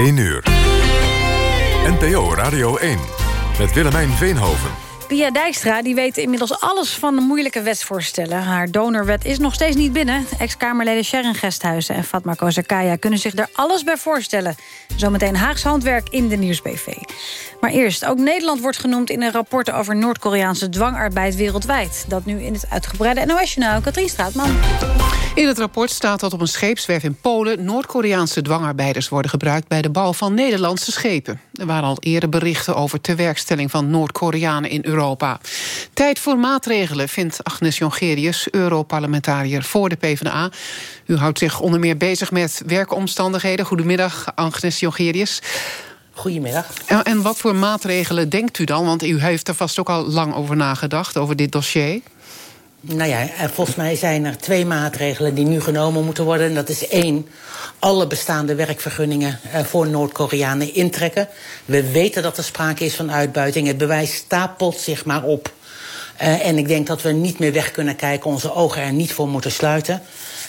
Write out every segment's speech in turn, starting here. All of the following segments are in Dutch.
1 uur. NPO Radio 1 met Willemijn Veenhoven. Pia Dijkstra die weet inmiddels alles van de moeilijke wetsvoorstellen. Haar donorwet is nog steeds niet binnen. Ex-Kamerleden Sharon Gesthuizen en Fatma Kozakaya... kunnen zich er alles bij voorstellen. Zometeen Haags handwerk in de Nieuwsbv. Maar eerst, ook Nederland wordt genoemd in een rapport... over Noord-Koreaanse dwangarbeid wereldwijd. Dat nu in het uitgebreide NOS-journaal. Katrien Straatman. In het rapport staat dat op een scheepswerf in Polen... Noord-Koreaanse dwangarbeiders worden gebruikt... bij de bouw van Nederlandse schepen. Er waren al eerder berichten over tewerkstelling van Noord-Koreanen in Europa. Tijd voor maatregelen, vindt Agnes Jongerius... Europarlementariër voor de PvdA. U houdt zich onder meer bezig met werkomstandigheden. Goedemiddag, Agnes Jongerius. Goedemiddag. En wat voor maatregelen denkt u dan? Want u heeft er vast ook al lang over nagedacht, over dit dossier. Nou ja, eh, volgens mij zijn er twee maatregelen die nu genomen moeten worden. En dat is één, alle bestaande werkvergunningen eh, voor Noord-Koreanen intrekken. We weten dat er sprake is van uitbuiting. Het bewijs stapelt zich maar op. Uh, en ik denk dat we niet meer weg kunnen kijken, onze ogen er niet voor moeten sluiten.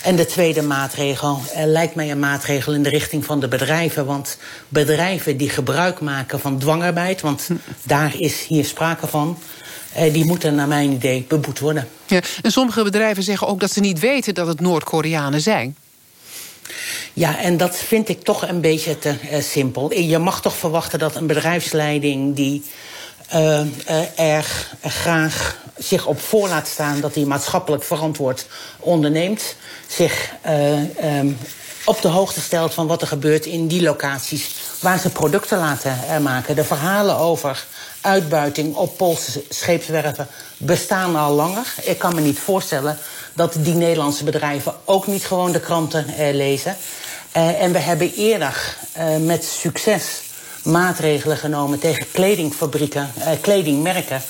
En de tweede maatregel uh, lijkt mij een maatregel in de richting van de bedrijven. Want bedrijven die gebruik maken van dwangarbeid, want daar is hier sprake van. Uh, die moeten naar mijn idee beboet worden. Ja, en sommige bedrijven zeggen ook dat ze niet weten dat het Noord-Koreanen zijn. Ja, en dat vind ik toch een beetje te uh, simpel. Je mag toch verwachten dat een bedrijfsleiding die uh, uh, erg graag zich op voor laat staan dat hij maatschappelijk verantwoord onderneemt, zich um, op de hoogte stelt van wat er gebeurt in die locaties waar ze producten laten maken. De verhalen over uitbuiting op Poolse scheepswerven bestaan al langer. Ik kan me niet voorstellen dat die Nederlandse bedrijven ook niet gewoon de kranten eh, lezen. Uh, en we hebben eerder uh, met succes maatregelen genomen tegen kledingfabrieken, uh, kledingmerken,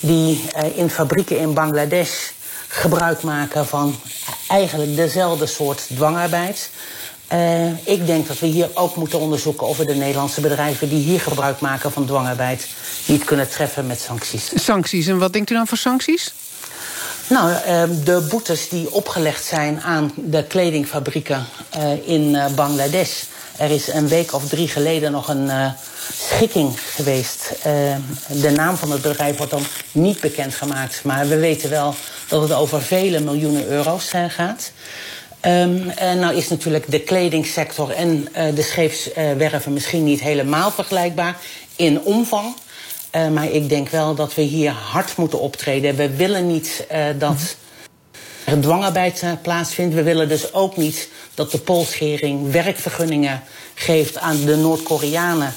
die in fabrieken in Bangladesh gebruik maken van eigenlijk dezelfde soort dwangarbeid. Uh, ik denk dat we hier ook moeten onderzoeken of we de Nederlandse bedrijven die hier gebruik maken van dwangarbeid niet kunnen treffen met sancties. Sancties, en wat denkt u dan voor sancties? Nou, uh, de boetes die opgelegd zijn aan de kledingfabrieken uh, in uh, Bangladesh. Er is een week of drie geleden nog een schikking geweest. de naam van het bedrijf wordt dan niet bekendgemaakt. Maar we weten wel dat het over vele miljoenen euro's gaat. Um, en nou is natuurlijk de kledingsector en uh, de scheepswerven misschien niet helemaal vergelijkbaar in omvang. Uh, maar ik denk wel dat we hier hard moeten optreden. We willen niet uh, dat er dwangarbeid plaatsvindt. We willen dus ook niet dat de Poolschering werkvergunningen geeft aan de Noord-Koreanen.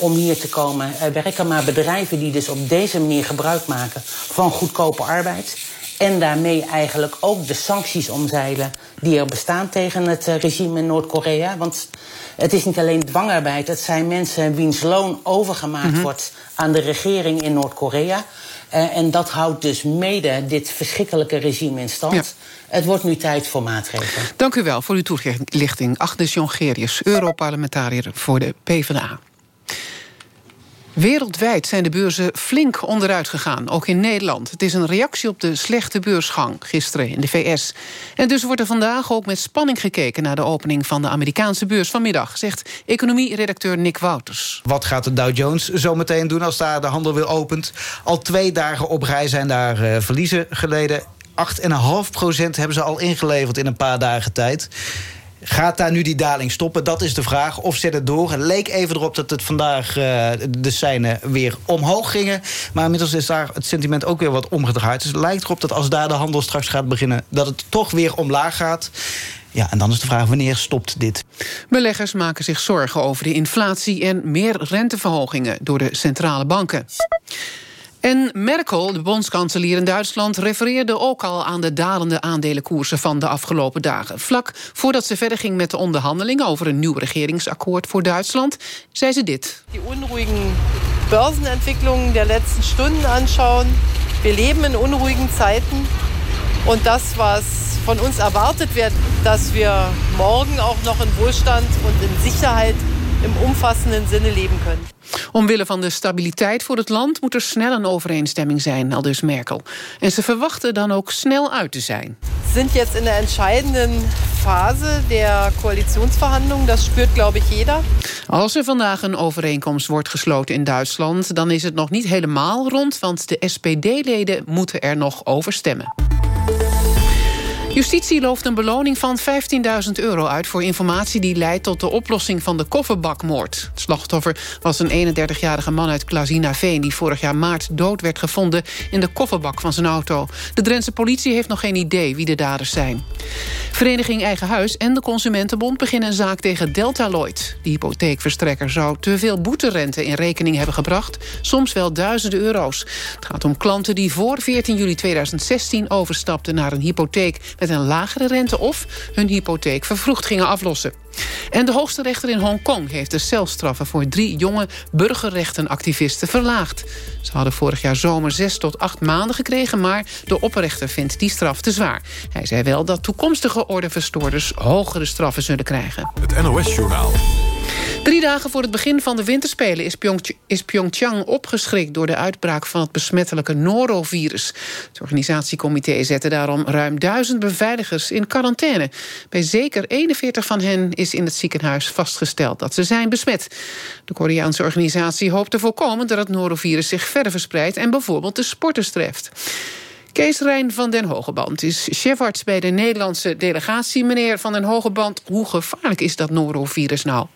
om hier te komen werken. Maar bedrijven die dus op deze manier gebruik maken van goedkope arbeid en daarmee eigenlijk ook de sancties omzeilen die er bestaan tegen het regime in Noord-Korea. Want het is niet alleen dwangarbeid, het zijn mensen wiens loon overgemaakt mm -hmm. wordt aan de regering in Noord-Korea. Uh, en dat houdt dus mede dit verschrikkelijke regime in stand. Ja. Het wordt nu tijd voor maatregelen. Dank u wel voor uw toelichting. Agnes Jongerius, Europarlementariër voor de PvdA. Wereldwijd zijn de beurzen flink onderuit gegaan, ook in Nederland. Het is een reactie op de slechte beursgang gisteren in de VS. En dus wordt er vandaag ook met spanning gekeken... naar de opening van de Amerikaanse beurs vanmiddag... zegt economie-redacteur Nick Wouters. Wat gaat de Dow Jones zo meteen doen als daar de handel weer opent? Al twee dagen op rij zijn daar uh, verliezen geleden. 8,5 procent hebben ze al ingeleverd in een paar dagen tijd. Gaat daar nu die daling stoppen? Dat is de vraag. Of zet het door? Het leek even erop dat het vandaag uh, de seinen weer omhoog gingen. Maar inmiddels is daar het sentiment ook weer wat omgedraaid. Dus het lijkt erop dat als daar de handel straks gaat beginnen... dat het toch weer omlaag gaat. Ja, en dan is de vraag wanneer stopt dit? Beleggers maken zich zorgen over de inflatie... en meer renteverhogingen door de centrale banken. En Merkel, de bondskanselier in Duitsland... refereerde ook al aan de dalende aandelenkoersen van de afgelopen dagen. Vlak voordat ze verder ging met de onderhandelingen... over een nieuw regeringsakkoord voor Duitsland, zei ze dit. Die onruhigen Börsenentwicklungen der letzten Stunden anschauen. Wir leben in unruhigen Zeiten. Und das, was von uns erwartet wird, dass wir morgen auch noch in Wohlstand und in Sicherheit im umfassenden Sinne leben können. Omwille van de stabiliteit voor het land moet er snel een overeenstemming zijn, aldus Merkel. En ze verwachten dan ook snel uit te zijn. We sind jetzt in de entscheidenden Phase der Koalitionsverhandlungen. Dat spürt, glaube ich, jeder. Als er vandaag een overeenkomst wordt gesloten in Duitsland... dan is het nog niet helemaal rond, want de SPD-leden moeten er nog over stemmen. Justitie looft een beloning van 15.000 euro uit... voor informatie die leidt tot de oplossing van de kofferbakmoord. Het slachtoffer was een 31-jarige man uit Klazinaveen... die vorig jaar maart dood werd gevonden in de kofferbak van zijn auto. De Drentse politie heeft nog geen idee wie de daders zijn. Vereniging Eigen Huis en de Consumentenbond beginnen een zaak tegen Delta Lloyd. De hypotheekverstrekker zou te veel boeterente in rekening hebben gebracht... soms wel duizenden euro's. Het gaat om klanten die voor 14 juli 2016 overstapten naar een hypotheek... met een lagere rente of hun hypotheek vervroegd gingen aflossen. En de hoogste rechter in Hongkong heeft de celstraffen... voor drie jonge burgerrechtenactivisten verlaagd. Ze hadden vorig jaar zomer zes tot acht maanden gekregen... maar de opperrechter vindt die straf te zwaar. Hij zei wel dat toekomstige ordeverstoorders hogere straffen zullen krijgen. Het NOS-journaal. Drie dagen voor het begin van de winterspelen is, Pyeongchang opgeschrikt... door de uitbraak van het besmettelijke norovirus. Het organisatiecomité zette daarom ruim duizend beveiligers in quarantaine. Bij zeker 41 van hen is in het ziekenhuis vastgesteld dat ze zijn besmet. De Koreaanse organisatie hoopt te voorkomen dat het norovirus zich verder verspreidt... en bijvoorbeeld de sporters treft. Kees Rijn van den Hogeband is chefarts bij de Nederlandse delegatie. Meneer van den Hogeband, hoe gevaarlijk is dat norovirus nou?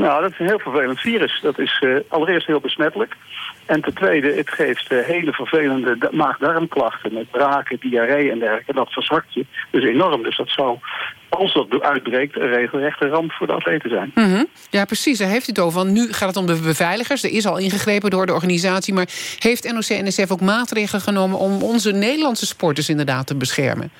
Nou, dat is een heel vervelend virus. Dat is uh, allereerst heel besmettelijk. En ten tweede, het geeft uh, hele vervelende maag-darmklachten met braken, diarree en dergelijke. Dat verzwakt je dus enorm. Dus dat zou, als dat uitbreekt, een regelrechte ramp voor de atleten zijn. Mm. Ja, precies. Daar heeft u het over. Nu gaat het om de beveiligers. Er is al ingegrepen door de organisatie. Maar heeft NOC-NSF ook maatregelen genomen om onze Nederlandse sporters inderdaad te beschermen?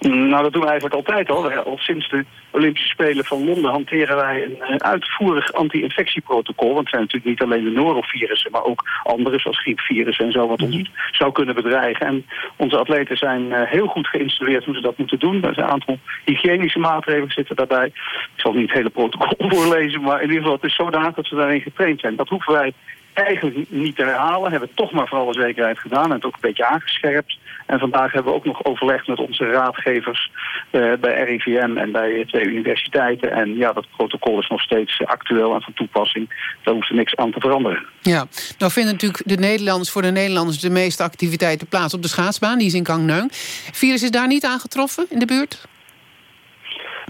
Nou, dat doen we eigenlijk altijd al. Al sinds de Olympische Spelen van Londen hanteren wij een uh, uitvoerig anti-infectieprotocol. Want het zijn natuurlijk niet alleen de norovirussen, maar ook andere zoals griepvirussen en zo, wat ons zou kunnen bedreigen. En onze atleten zijn uh, heel goed geïnstrueerd hoe ze dat moeten doen. Er zijn een aantal hygiënische maatregelen zitten daarbij. Ik zal niet het hele protocol voorlezen, maar in ieder geval het is zodanig dat ze daarin getraind zijn. Dat hoeven wij eigenlijk niet te herhalen. Hebben we toch maar voor alle zekerheid gedaan en het ook een beetje aangescherpt. En vandaag hebben we ook nog overlegd met onze raadgevers uh, bij RIVM en bij twee universiteiten. En ja, dat protocol is nog steeds actueel en van toepassing. Daar hoeft er niks aan te veranderen. Ja, nou vinden natuurlijk de Nederlanders voor de Nederlanders de meeste activiteiten plaats op de schaatsbaan. Die is in Gangneung. Virus is daar niet aangetroffen in de buurt?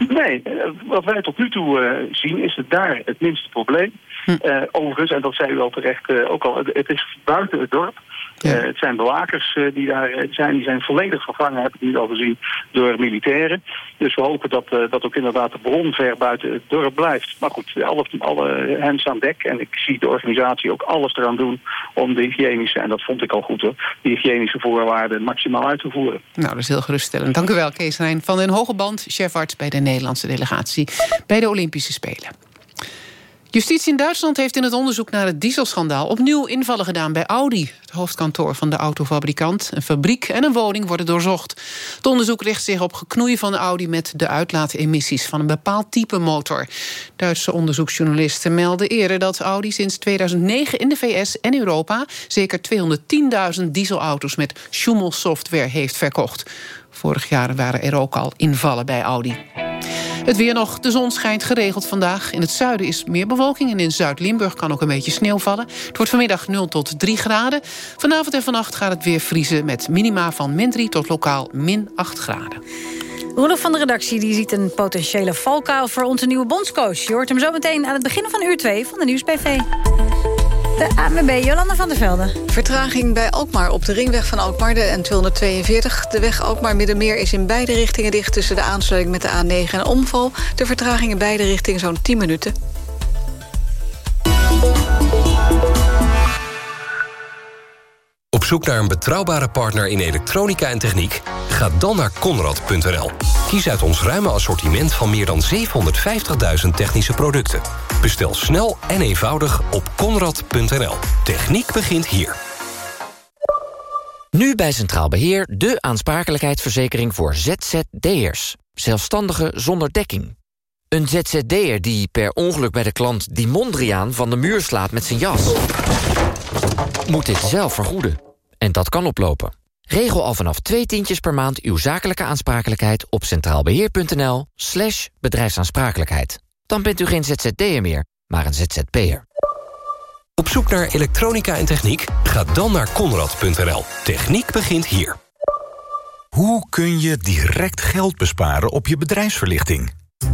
Nee, wat wij tot nu toe uh, zien is het daar het minste probleem. Hm. Uh, overigens, en dat zei u al terecht uh, ook al, het is buiten het dorp. Ja. Uh, het zijn bewakers uh, die daar zijn. Die zijn volledig vervangen, heb ik nu al gezien, door militairen. Dus we hopen dat, dat ook inderdaad de bron ver buiten het dorp blijft. Maar goed, alle, alle hens aan dek. En ik zie de organisatie ook alles eraan doen om de hygiënische, en dat vond ik al goed hoor, de hygiënische voorwaarden maximaal uit te voeren. Nou, dat is heel geruststellend. Dank u wel, Kees Rijn van den Hogeband, chefarts bij de Nederlandse delegatie bij de Olympische Spelen. Justitie in Duitsland heeft in het onderzoek naar het dieselschandaal... opnieuw invallen gedaan bij Audi, het hoofdkantoor van de autofabrikant. Een fabriek en een woning worden doorzocht. Het onderzoek richt zich op geknoei van Audi... met de uitlaatemissies van een bepaald type motor. Duitse onderzoeksjournalisten melden eerder dat Audi sinds 2009... in de VS en Europa zeker 210.000 dieselauto's... met Schumel-software heeft verkocht. Vorig jaar waren er ook al invallen bij Audi. Het weer nog. De zon schijnt geregeld vandaag. In het zuiden is meer bewolking en in Zuid-Limburg kan ook een beetje sneeuw vallen. Het wordt vanmiddag 0 tot 3 graden. Vanavond en vannacht gaat het weer vriezen met minima van min 3 tot lokaal min 8 graden. Roelof van de redactie die ziet een potentiële valkuil voor onze nieuwe bondscoach. Je hoort hem zo meteen aan het begin van uur 2 van de Nieuwsbv. De ANWB Jolanda van der Velde. Vertraging bij Alkmaar op de ringweg van Alkmaar, de N242. De weg Alkmaar-Middenmeer is in beide richtingen dicht... tussen de aansluiting met de A9 en omval. De vertraging in beide richtingen zo'n 10 minuten. Op zoek naar een betrouwbare partner in elektronica en techniek? Ga dan naar Conrad.nl. Kies uit ons ruime assortiment van meer dan 750.000 technische producten. Bestel snel en eenvoudig op Conrad.nl. Techniek begint hier. Nu bij Centraal Beheer de aansprakelijkheidsverzekering voor ZZD'ers. Zelfstandigen zonder dekking. Een ZZD'er die per ongeluk bij de klant die Mondriaan van de muur slaat met zijn jas. Moet dit zelf vergoeden. En dat kan oplopen. Regel al vanaf twee tientjes per maand uw zakelijke aansprakelijkheid op centraalbeheer.nl slash bedrijfsaansprakelijkheid. Dan bent u geen ZZD'er meer, maar een ZZP'er. Op zoek naar elektronica en techniek? Ga dan naar konrad.nl. Techniek begint hier. Hoe kun je direct geld besparen op je bedrijfsverlichting?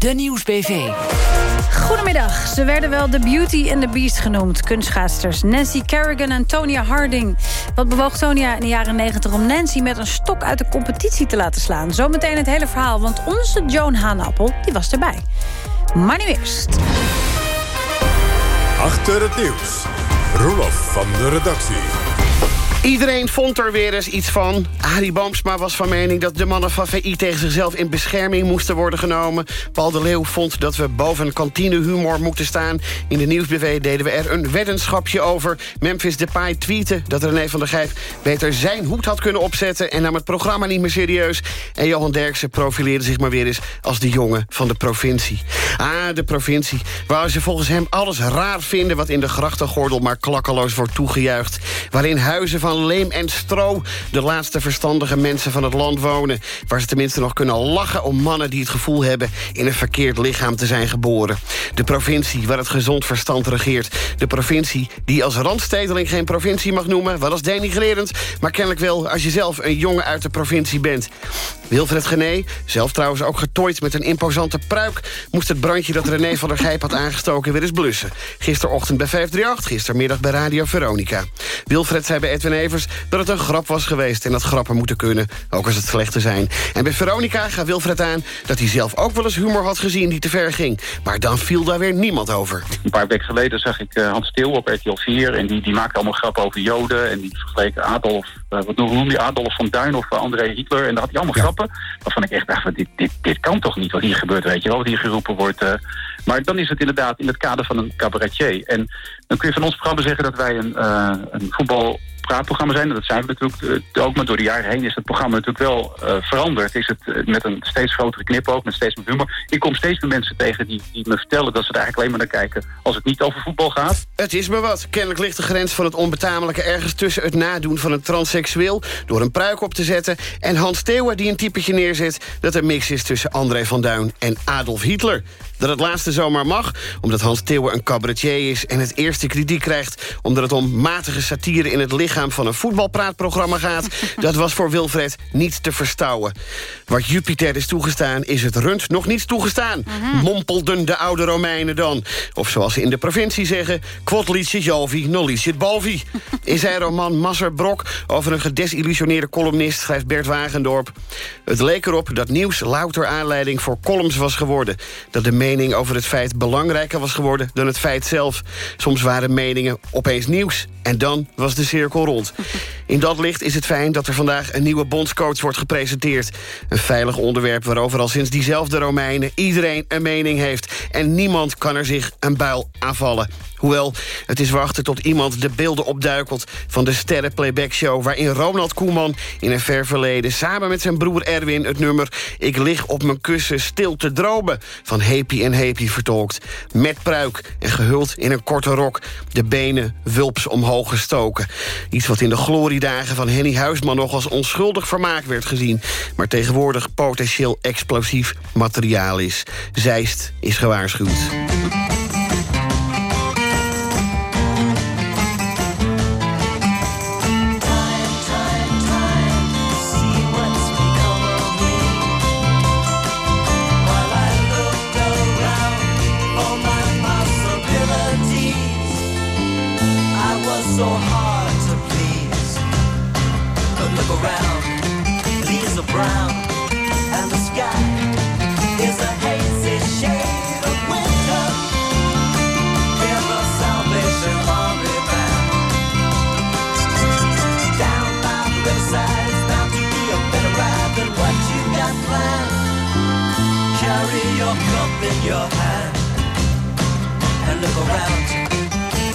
De Nieuwsbv. Goedemiddag. Ze werden wel de Beauty and the Beast genoemd. Kunstschaatsters Nancy Kerrigan en Tonya Harding. Wat bewoog Tonya in de jaren 90 om Nancy met een stok uit de competitie te laten slaan? Zometeen het hele verhaal, want onze Joan Haanappel die was erbij. Maar nu eerst. Achter het nieuws. Roelof van de redactie. Iedereen vond er weer eens iets van. Arie Boomsma was van mening dat de mannen van VI tegen zichzelf in bescherming moesten worden genomen. Paul de Leeuw vond dat we boven kantinehumor moeten staan. In de Nieuwsbv deden we er een weddenschapje over. Memphis Depay tweette dat René van der Gijp beter zijn hoed had kunnen opzetten... en nam het programma niet meer serieus. En Johan Derksen profileerde zich maar weer eens als de jongen van de provincie. Ah, de provincie, waar ze volgens hem alles raar vinden... wat in de grachtengordel maar klakkeloos wordt toegejuicht. Waarin huizen van leem en stro de laatste verstandige mensen van het land wonen. Waar ze tenminste nog kunnen lachen om mannen die het gevoel hebben... in een verkeerd lichaam te zijn geboren. De provincie waar het gezond verstand regeert. De provincie die als randstedeling geen provincie mag noemen. Wat als denigrerend, maar kennelijk wel als je zelf een jongen uit de provincie bent. Wilfred Gené, zelf trouwens ook getooid met een imposante pruik... moest het brandje dat René van der Gijp had aangestoken weer eens blussen. Gisterochtend bij 538, gistermiddag bij Radio Veronica. Wilfred zei bij Edwin Evers dat het een grap was geweest... en dat grappen moeten kunnen, ook als het slechte zijn. En bij Veronica gaat Wilfred aan dat hij zelf ook wel eens humor had gezien... die te ver ging. Maar dan viel daar weer niemand over. Een paar weken geleden zag ik uh, Hans Stil op RTL 4... en die, die maakte allemaal grappen over Joden... en die vergeleken Adolf, uh, wat noem je, Adolf van Duin of uh, André Hitler... en daar had hij allemaal ja. grappen waarvan ik echt dacht, dit, dit, dit kan toch niet wat hier gebeurt, weet je wel, wat hier geroepen wordt. Uh, maar dan is het inderdaad in het kader van een cabaretier. En dan kun je van ons programma zeggen dat wij een, uh, een voetbalpraatprogramma zijn. Dat zijn we natuurlijk uh, ook, maar door de jaren heen is het programma natuurlijk wel uh, veranderd. Is het met een steeds grotere knipoog, met steeds meer humor. Ik kom steeds meer mensen tegen die, die me vertellen dat ze er eigenlijk alleen maar naar kijken als het niet over voetbal gaat. Het is maar wat. Kennelijk ligt de grens van het onbetamelijke ergens tussen het nadoen van een transseksueel door een pruik op te zetten en Hans Theeuwen die een typetje neerzet dat een mix is tussen André van Duin en Adolf Hitler. Dat het laatste zomaar mag, omdat Hans Theeuwen een cabaretier is... en het eerste kritiek krijgt omdat het om matige satire... in het lichaam van een voetbalpraatprogramma gaat... dat was voor Wilfred niet te verstouwen. Wat Jupiter is toegestaan, is het rund nog niet toegestaan. Mompelden de oude Romeinen dan. Of zoals ze in de provincie zeggen... quod licit Jovi, non licit Balvi. In zijn roman Masser Brok over een gedesillusioneerde columnist... schrijft Bert Wagendorp... Het leek erop dat nieuws louter aanleiding voor columns was geworden. Dat de mening over het feit belangrijker was geworden dan het feit zelf. Soms waren meningen opeens nieuws en dan was de cirkel rond. In dat licht is het fijn dat er vandaag een nieuwe bondscoach wordt gepresenteerd. Een veilig onderwerp waarover al sinds diezelfde Romeinen... iedereen een mening heeft en niemand kan er zich een buil aanvallen. Hoewel, het is wachten tot iemand de beelden opduikelt... van de sterren playback show waarin Ronald Koeman in een ver verleden... samen met zijn broer Erwin het nummer... Ik lig op mijn kussen stil te dromen... van Happy en Happy vertolkt. Met pruik en gehuld in een korte rok. De benen wulps omhoog gestoken. Iets wat in de gloriedagen van Henny Huisman... nog als onschuldig vermaak werd gezien... maar tegenwoordig potentieel explosief materiaal is. Zeist is gewaarschuwd. Your hand and look around.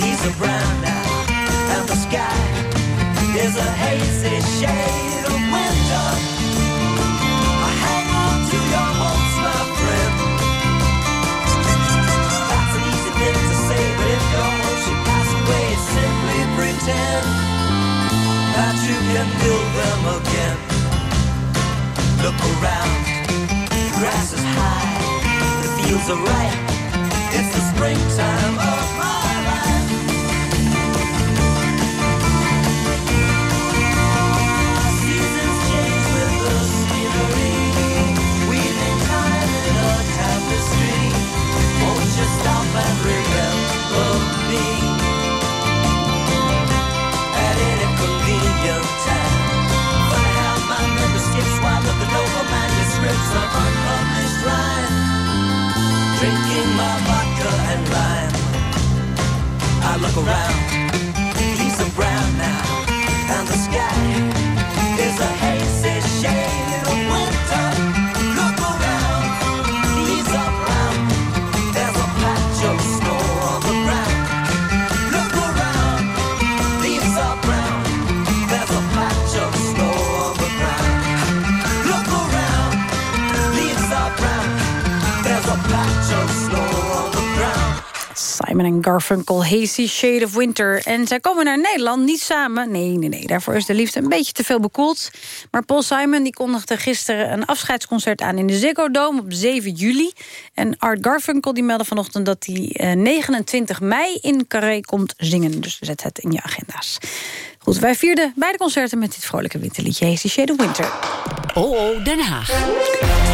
These are brown now, and the sky is a hazy shade of winter. I hang on to your hopes, my friend. That's an easy thing to say, but if your hopes should pass away, simply pretend that you can build them again. Look around, grass is high, the fields are ripe. It's the springtime of my look around, Simon en Garfunkel, Hazy Shade of Winter. En zij komen naar Nederland, niet samen. Nee, nee, nee, daarvoor is de liefde een beetje te veel bekoeld. Maar Paul Simon die kondigde gisteren een afscheidsconcert aan... in de Ziggo Dome op 7 juli. En Art Garfunkel die meldde vanochtend dat hij eh, 29 mei in Carré komt zingen. Dus zet het in je agenda's. Goed, wij vierden beide concerten met dit vrolijke winterliedje... Hazy Shade of Winter. Oh, oh, Den Haag.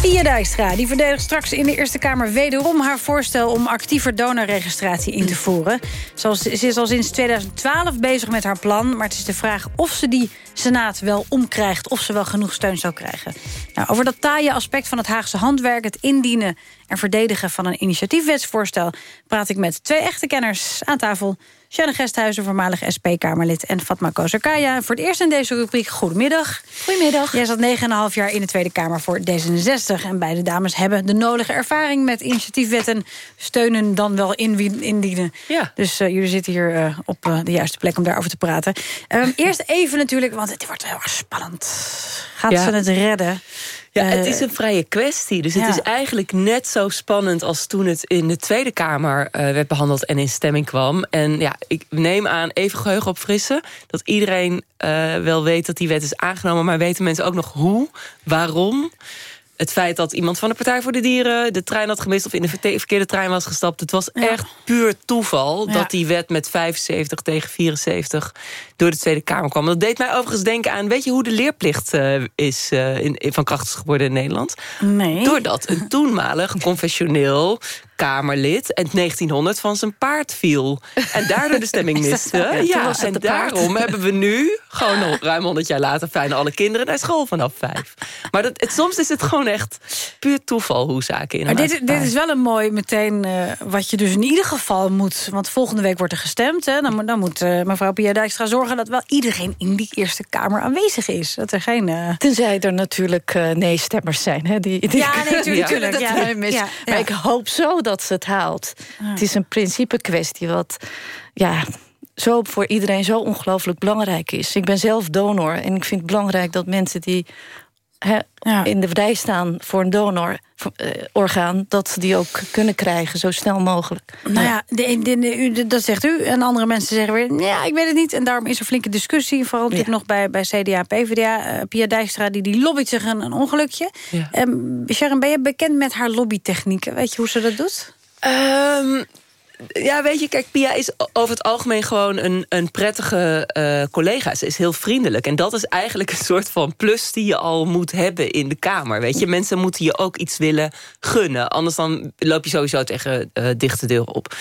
Pia Dijkstra die verdedigt straks in de Eerste Kamer wederom haar voorstel om actiever donorregistratie in te voeren. Ze is al sinds 2012 bezig met haar plan, maar het is de vraag of ze die Senaat wel omkrijgt, of ze wel genoeg steun zou krijgen. Nou, over dat taaie aspect van het Haagse handwerk, het indienen en verdedigen van een initiatiefwetsvoorstel, praat ik met twee echte kenners aan tafel. Shannon Gesthuizen, voormalig SP-Kamerlid... en Fatma Kozakaya. Voor het eerst in deze rubriek, goedemiddag. Goedemiddag. Jij zat 9,5 jaar in de Tweede Kamer voor D66. En beide dames hebben de nodige ervaring met initiatiefwetten... steunen dan wel in, indienen. Ja. Dus uh, jullie zitten hier uh, op uh, de juiste plek om daarover te praten. Um, eerst even natuurlijk, want het wordt heel erg spannend. Gaat Ja. ze het redden? Ja, Eh, het is een vrije kwestie. Dus het is eigenlijk net zo spannend als toen het in de Tweede Kamer eh, werd behandeld en in stemming kwam. En ja, ik neem aan, even geheugen opfrissen, dat iedereen eh, wel weet dat die wet is aangenomen. Maar weten mensen ook nog hoe, waarom? Het feit dat iemand van de Partij voor de Dieren de trein had gemist... of in de verkeerde trein was gestapt. Het was echt puur toeval Ja. dat die wet met 75 tegen 74 door de Tweede Kamer kwam. Dat deed mij overigens denken aan... weet je hoe de leerplicht eh, is in, in- van kracht is geworden in Nederland? Nee. Doordat een toenmalig confessioneel Kamerlid... in 1900 van zijn paard viel. En daardoor de stemming Is dat miste. Ja, en daarom hebben we nu... gewoon nog ruim 100 jaar later... fijn alle kinderen naar school vanaf vijf. Maar dat, het, soms is het gewoon echt puur toeval hoe zaken in Maar dit, dit is wel een mooi meteen eh, wat je dus in ieder geval moet... want volgende week wordt er gestemd. Hè, dan, moet- dan moet eh, mevrouw Pia Dijkstra zorgen... dat wel iedereen in die Eerste Kamer aanwezig is. Dat er geen... eh, Tenzij er natuurlijk eh, nee-stemmers zijn. Hè, die, die Ja, nee, tuurlijk, die kunnen tuurlijk, het ja. mis. Ja, ja. Maar ik hoop zo dat ze het haalt. Het is een principe kwestie wat ja, zo voor iedereen zo ongelooflijk belangrijk is. Ik ben zelf donor en ik vind het belangrijk dat mensen die in de rij staan voor een donororgaan... dat ze die ook kunnen krijgen, zo snel mogelijk. Nou ja, de, de- de- u, dat zegt u. En andere mensen zeggen weer, ja, ik weet het niet. En daarom is er flinke discussie. Vooral natuurlijk nog bij, bij CDA, PvdA. Eh, Pia Dijkstra, die, die lobbyt zich een, een ongelukje. Ja. Ehm, Sharon, ben je bekend met haar lobbytechnieken? Weet je hoe ze dat doet? Ehm, ja, weet je, kijk, Pia is over het algemeen gewoon een, een prettige eh, collega. Ze is heel vriendelijk. En dat is eigenlijk een soort van plus die je al moet hebben in de Kamer. Weet je, mensen moeten je ook iets willen gunnen. Anders dan loop je sowieso tegen eh, dichte deuren op.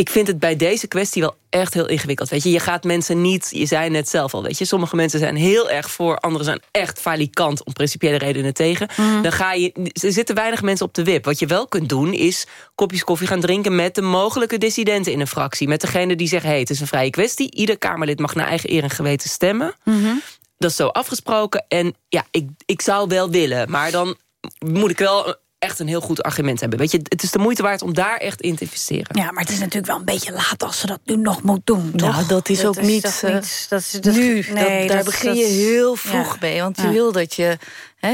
ik vind het bij deze kwestie wel echt heel ingewikkeld. Weet je, je gaat mensen niet, je zei net zelf al, weet je, sommige mensen zijn heel erg voor, anderen zijn echt falikant om principiële redenen tegen. Mhm. Dan ga je, er zitten weinig mensen op de wip. Wat je wel kunt doen, is kopjes koffie gaan drinken met de mogelijke dissidenten in een fractie. Met degene die zeggen, hey, het is een vrije kwestie. Ieder Kamerlid mag naar eigen eer en geweten stemmen. Mhm. Dat is zo afgesproken. En ja, ik, ik zou wel willen, maar dan moet ik wel echt een heel goed argument hebben. Weet je, het is de moeite waard om daar echt in te investeren. Ja, maar het is natuurlijk wel een beetje laat als ze dat nu nog moet doen, toch? Nou, dat is ook niet, niet- dat is, dat, nu, nee, dat, daar dat- begin dat- je heel vroeg ja. mee. Want je Ja. wil dat je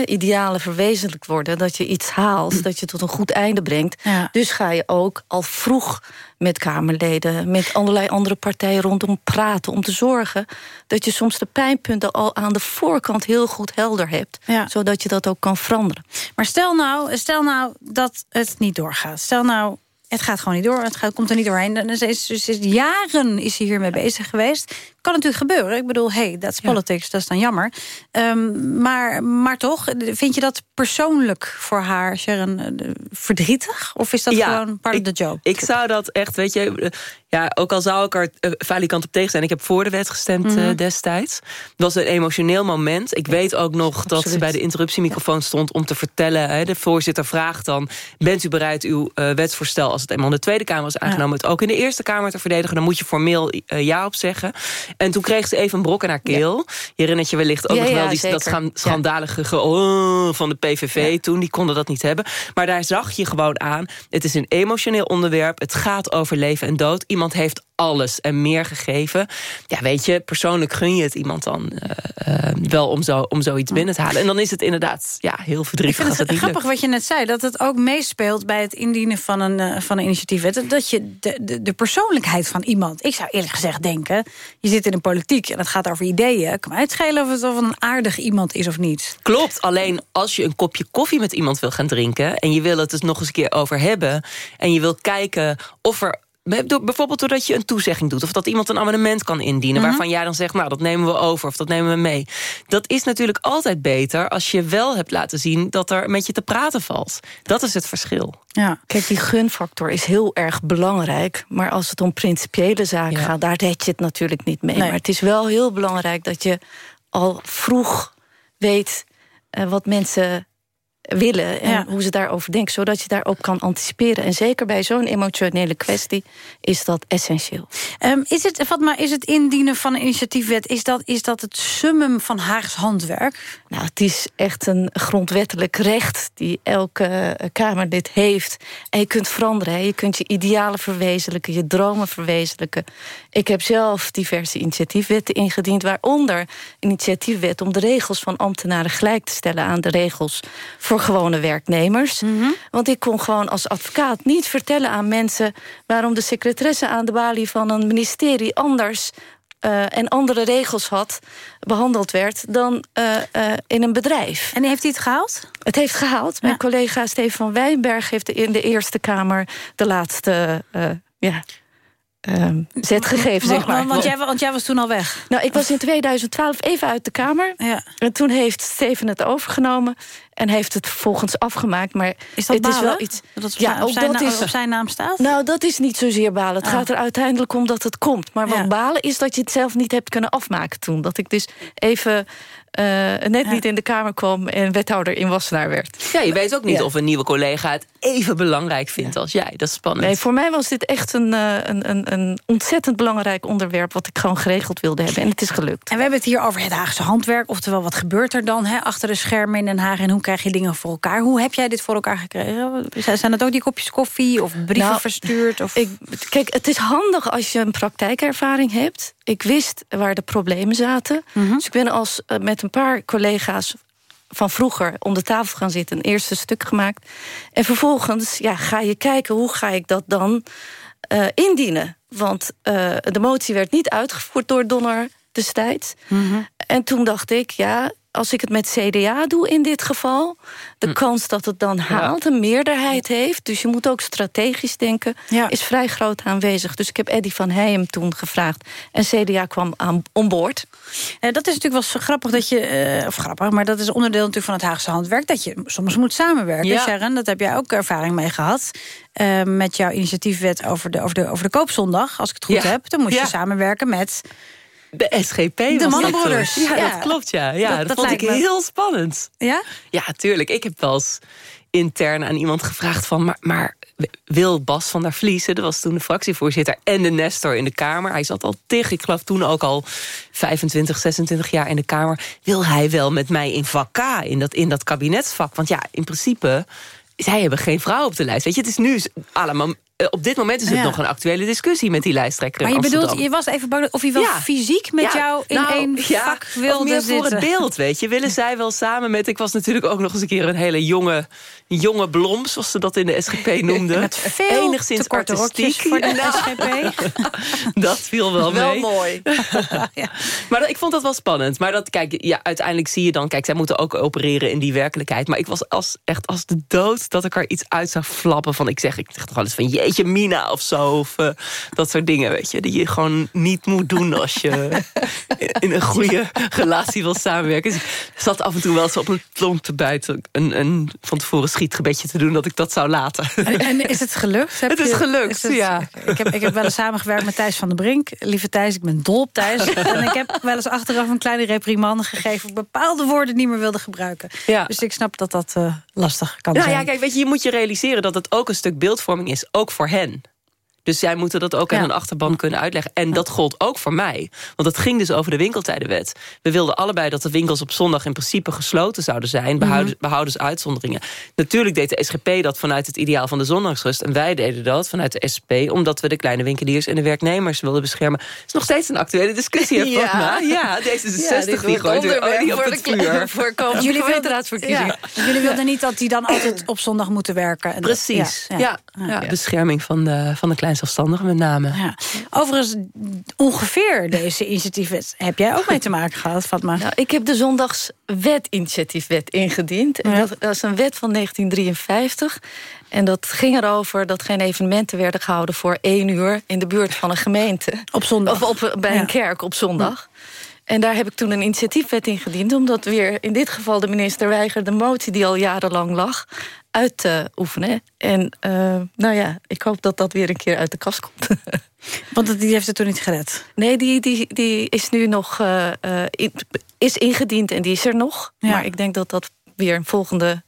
idealen verwezenlijkt worden. Dat je iets haalt, dat je tot een goed einde brengt. Ja. Dus ga je ook al vroeg met Kamerleden... met allerlei andere partijen rondom praten... om te zorgen dat je soms de pijnpunten al aan de voorkant... heel goed helder hebt, zodat je dat ook kan veranderen. Maar stel nou, stel nou dat het niet doorgaat. Stel nou, het gaat gewoon niet door. Het gaat, komt er niet doorheen. Dan is, is, jaren is hij hiermee bezig geweest. Kan natuurlijk gebeuren. Ik bedoel, hey, dat is politics. Dat is dan jammer. Ehm, maar, maar toch, vind je dat persoonlijk voor haar, Sharon, eh, verdrietig? Of is dat gewoon part ik, of the job? Ik zou dat echt, weet je... Ja, ook al zou ik er uh, falikant op tegen zijn. Ik heb voor de wet gestemd eh, Mhm. destijds. Het was een emotioneel moment. Ik weet ook nog dat ze bij de interruptiemicrofoon stond... om te vertellen, hè, de voorzitter vraagt dan... bent u bereid uw eh, wetsvoorstel, als het eenmaal in de Tweede Kamer is aangenomen... het ook in de Eerste Kamer te verdedigen? Dan moet je formeel ja op zeggen. En toen kreeg ze even een brok in haar keel. Je herinnert je wellicht ook Ja, nog wel ja, die, dat schandalige ge oh, van de PVV toen. Die konden dat niet hebben. Maar daar zag je gewoon aan. Het is een emotioneel onderwerp. Het gaat over leven en dood. Iemand heeft alles en meer gegeven. Ja, weet je, persoonlijk gun je het iemand dan eh, eh, wel om, zo, om zoiets binnen te halen. En dan is het inderdaad ja, heel Ik verdrietig vind als het grappig lukt. wat je net zei. Dat het ook meespeelt bij het indienen van een, eh, van een initiatiefwet. Dat je de, de, de persoonlijkheid van iemand... Ik zou eerlijk gezegd denken... Je zit in de politiek en het gaat over ideeën. Kan mij het schelen of het of een aardig iemand is of niet. Klopt, alleen als je een kopje koffie met iemand wil gaan drinken... en je wil het dus nog eens een keer over hebben... en je wil kijken of er... Bijvoorbeeld doordat je een toezegging doet... of dat iemand een amendement kan indienen... Mhm. waarvan jij dan zegt, nou, dat nemen we over... of dat nemen we mee. Dat is natuurlijk altijd beter als je wel hebt laten zien... dat er met je te praten valt. Dat is het verschil. Ja. Kijk, die gunfactor is heel erg belangrijk. Maar als het om principiële zaken gaat, daar red je het natuurlijk niet mee. Nee. Maar het is wel heel belangrijk dat je al vroeg weet eh, wat mensen willen en Ja. hoe ze daarover denken, zodat je daar ook kan anticiperen. En zeker bij zo'n emotionele kwestie is dat essentieel. Ehm, is, het, Fatma, is het indienen van een initiatiefwet... is dat, is dat het summum van Haags handwerk? Nou, het is echt een grondwettelijk recht die elke eh, Kamerlid heeft. En je kunt veranderen. Hè. Je kunt je idealen verwezenlijken, je dromen verwezenlijken. Ik heb zelf diverse initiatiefwetten ingediend... waaronder een initiatiefwet om de regels van ambtenaren gelijk te stellen... aan de regels voor gewone werknemers. Want ik kon gewoon als advocaat niet vertellen aan mensen... waarom de secretaresse aan de balie van een ministerie anders eh, en andere regels had, behandeld werd dan eh, eh, in een bedrijf. En heeft hij het gehaald? Het heeft gehaald. Mijn collega Stefan Wijnberg heeft in de Eerste Kamer de laatste ja, ehm, zet gegeven, zeg maar. Want, want, jij, want jij was toen al weg. Nou, ik was in 2012 even uit de Kamer. Ja. En toen heeft Steven het overgenomen en heeft het vervolgens afgemaakt. Maar Is dat het is balen? wel iets. Dat het op zijn- op zijn na- op zijn naam staat? Nou, dat is niet zozeer balen. Het Ah. gaat er uiteindelijk om dat het komt. Maar wat Ja. balen is dat je het zelf niet hebt kunnen afmaken toen. Dat ik dus even eh, net niet in de Kamer kwam en wethouder in Wassenaar werd. Ja, je weet ook niet Ja. of een nieuwe collega het even belangrijk vindt als jij. Dat is spannend. Nee, voor mij was dit echt een, eh, een, een, een ontzettend belangrijk onderwerp... wat ik gewoon geregeld wilde hebben. En het is gelukt. En we hebben het hier over het Haagse handwerk. Oftewel, wat gebeurt er dan hè, achter de schermen in Den Haag... en hoe krijg je dingen voor elkaar? Hoe heb jij dit voor elkaar gekregen? Zijn het ook die kopjes koffie of brieven Nou, verstuurd? Of... Ik, kijk, het is handig als je een praktijkervaring hebt. Ik wist waar de problemen zaten. Mhm. Dus ik ben als eh, met een paar collega's van vroeger om de tafel gaan zitten... een eerste stuk gemaakt. En vervolgens ja, ga je kijken hoe ga ik dat dan eh, indienen. Want eh, de motie werd niet uitgevoerd door Donner destijds. Mhm. En toen dacht ik, ja, als ik het met CDA doe in dit geval... de kans dat het dan haalt, een meerderheid heeft... dus je moet ook strategisch denken, is vrij groot aanwezig. Dus ik heb Eddy van Heijem toen gevraagd. En CDA kwam aan, on boord. Eh, dat is natuurlijk wel grappig dat je... eh, of grappig, maar dat is onderdeel natuurlijk van het Haagse handwerk... dat je soms moet samenwerken. Ja. Sharon, dat heb jij ook ervaring mee gehad. eh, met jouw initiatiefwet over de, over, de, over de koopzondag, als ik het goed Ja. heb. Dan moest Ja. je samenwerken met... De SGP De mannenbroeders. Ja, Ja. dat klopt, ja. ja Dat- dat, dat vond ik me- heel spannend. Ja? Ja, tuurlijk. Ik heb wel eens intern aan iemand gevraagd van... maar, maar wil Bas van der Vlies, hè, dat was toen de fractievoorzitter... en de Nestor in de Kamer, hij zat al tegen... ik geloof toen ook al 25, 26 jaar in de Kamer... wil hij wel met mij in vak K, in dat, in dat kabinetsvak? Want ja, in principe... Zij hebben geen vrouw op de lijst. Weet je, het is nu allemaal. Eh, Op dit moment is het Ja. nog een actuele discussie met die lijsttrekker. Maar je bedoelt, je was even bang of hij wel Ja. fysiek met Ja, jou in nou, één vak of wilde meer zitten. voor het beeld, weet je. Willen zij wel samen met... Ik was natuurlijk ook nog eens een keer een hele jonge, jonge blom... zoals ze dat in de SGP noemden. Met veel Enigszins te korte artistiek. voor de Nou, SGP. Dat viel wel, Wel mee. mooi. Maar dat- ik vond dat wel spannend. Maar dat, kijk, ja, uiteindelijk zie je dan... Kijk, zij moeten ook opereren in die werkelijkheid. Maar ik was als, echt als de dood dat ik er iets uit zag flappen van... Ik zeg, ik zeg toch wel eens van jeetje Mina of zo. Of eh, dat soort dingen, weet je. Die je gewoon niet moet doen als je in een goede relatie wil samenwerken. Dus ik zat af en toe wel eens op een plomp te bijten. Een, een van tevoren schietgebedje te doen dat ik dat zou laten. En, en is het gelukt? Heb Het is je- gelukt, het- ja. Ik heb, ik heb wel eens samengewerkt met Thijs van der Brink. Lieve Thijs, ik ben dol op Thijs. en ik heb wel eens achteraf een kleine reprimande gegeven... of bepaalde woorden niet meer wilde gebruiken. Dus ik snap dat dat eh, lastig kan Nou zijn. ja, kijk, weet je, je moet je realiseren dat het ook een stuk beeldvorming is, ook voor hen. Dus zij moeten dat ook aan hun achterban kunnen uitleggen. En dat gold ook voor mij. Want het ging dus over de winkeltijdenwet. We wilden allebei dat de winkels op zondag in principe gesloten zouden zijn. Behoudens, behoudens uitzonderingen. Natuurlijk deed de SGP dat vanuit het ideaal van de zondagsrust. En wij deden dat vanuit de SP. Omdat we de kleine winkeliers en de werknemers wilden beschermen. Het is nog steeds een actuele discussie, hè, Ja. Ja, deze is Ja, dit die wordt gooit weer olie op het de kle- vuur. voor Jullie wilden, jullie wilden niet dat die dan altijd op zondag moeten werken. En dat- Precies, ja. Ja. ja. bescherming van de, van de kleinzelfstandigen met name. Ja. Overigens, ongeveer deze initiatiefwet heb jij ook mee te maken gehad, Fatma. Nou, ik heb de zondagswet-initiatiefwet ingediend. En dat, dat is een wet van 1953. En dat ging erover dat geen evenementen werden gehouden... voor één uur in de buurt van een gemeente. Op zondag. Of op, bij Ja. een kerk op zondag. En daar heb ik toen een initiatiefwet in gediend... omdat weer in dit geval de minister weigerde... de motie die al jarenlang lag, uit te oefenen. En eh, nou ja, ik hoop dat dat weer een keer uit de kast komt. Want die heeft het toen niet gered. Nee, die, die, die is nu nog eh, eh, is ingediend en die is er nog. Ja. Maar ik denk dat dat weer een volgende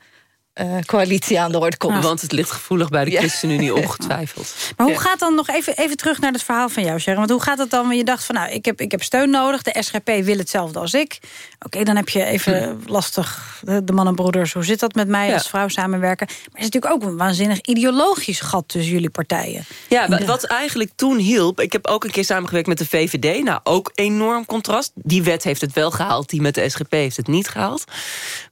coalitie aan de orde komt. Want het ligt gevoelig bij de Ja. ChristenUnie ongetwijfeld. Maar hoe Ja. gaat dan nog even, even terug naar het verhaal van jou, Sharon? Want hoe gaat het dan? Je dacht van, nou, ik heb, ik heb steun nodig. De SGP wil hetzelfde als ik. Oké, dan heb je even lastig de, de mannenbroeders. Hoe zit dat met mij Ja. als vrouw samenwerken? Maar er is natuurlijk ook een waanzinnig ideologisch gat tussen jullie partijen. Ja, wa- wat eigenlijk toen hielp... Ik heb ook een keer samengewerkt met de VVD. Nou, ook enorm contrast. Die wet heeft het wel gehaald. Die met de SGP heeft het niet gehaald.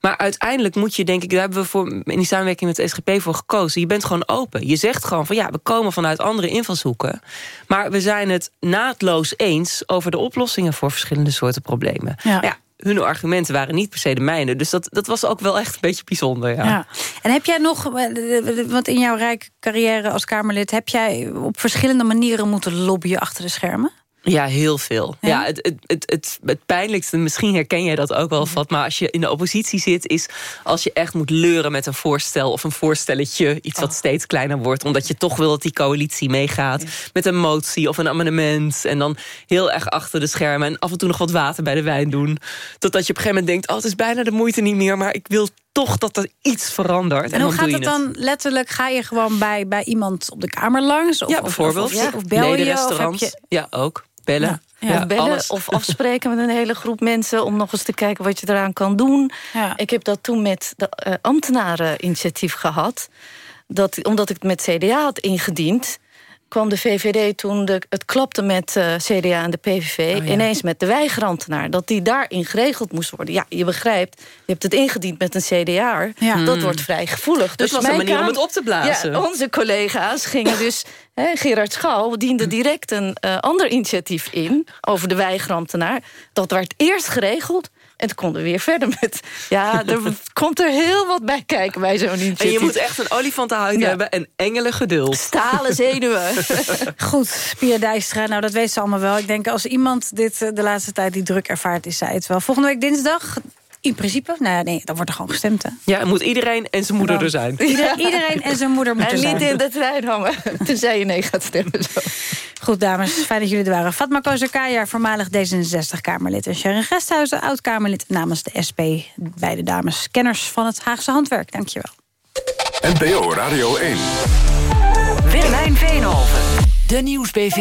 Maar uiteindelijk moet je, denk ik... Daar hebben we voor, in die samenwerking met de SGP voor gekozen. Je bent gewoon open. Je zegt gewoon van ja, we komen vanuit andere invalshoeken. Maar we zijn het naadloos eens... over de oplossingen voor verschillende soorten problemen. Ja. ja hun argumenten waren niet per se de mijne. Dus dat, dat was ook wel echt een beetje bijzonder. Ja. Ja. En heb jij nog, eh, want in jouw rijke carrière als Kamerlid... heb jij op verschillende manieren moeten lobbyen achter de schermen? Ja, heel veel. Ja? Ja, het, het, het, het, het pijnlijkste, misschien herken jij dat ook wel, Vat... maar als je in de oppositie zit, is als je echt moet leuren met een voorstel... of een voorstelletje, iets wat steeds kleiner wordt... omdat je toch wil dat die coalitie meegaat met een motie of een amendement... en dan heel erg achter de schermen en af en toe nog wat water bij de wijn doen... totdat je op een gegeven moment denkt, oh, het is bijna de moeite niet meer... maar ik wil toch dat er iets verandert. En, hoe dan gaat het dan letterlijk? Ga je gewoon bij, bij iemand op de kamer langs? Of, Ja, bijvoorbeeld. Of, of, of bel je? Of heb Ledenrestaurants. je... Ja, ook. Bellen. Ja. Ja, of bellen alles. of afspreken met een hele groep mensen... om nog eens te kijken wat je eraan kan doen. Ja. Ik heb dat toen met de uh, ambtenareninitiatief gehad. Dat, omdat ik het met CDA had ingediend kwam de VVD toen de, het klapte met uh, CDA en de PVV... Oh, ja. ineens met de weigerambtenaar. Dat die daarin geregeld moest worden. Ja, je begrijpt, je hebt het ingediend met een CDA. Ja. Dat Mm. wordt vrij gevoelig. Dus was een manier om het op te blazen. Ja, onze collega's gingen dus... Gerard Schouw diende direct een uh, ander initiatief in... over de weigerambtenaar. Dat werd eerst geregeld En toen konden we weer verder met... Ja, er komt er heel wat bij kijken bij zo'n initiatief. En je moet echt een olifantenhuid Ja. hebben en engelen geduld. Stalen zenuwen. Goed, Pia Dijstra, nou dat weet ze allemaal wel. Ik denk als iemand dit eh, de laatste tijd die druk ervaart, is zij het wel. Volgende week dinsdag, in principe, nou ja, nee, dan wordt er gewoon gestemd. Hè. Ja, moet iedereen en zijn moeder Dan- er zijn. Ieder- iedereen en zijn moeder moeten En niet zijn. in de trein hangen, tenzij je nee gaat stemmen. Zo. Goed, dames, fijn dat jullie er waren. Fatma Kozakaya, voormalig D66-Kamerlid... en Sharon Gesthuizen, oud-Kamerlid namens de SP. Beide dames, kenners van het Haagse handwerk. Dankjewel. NPO Radio 1. Willemijn Veenhoven. De Nieuwsbv.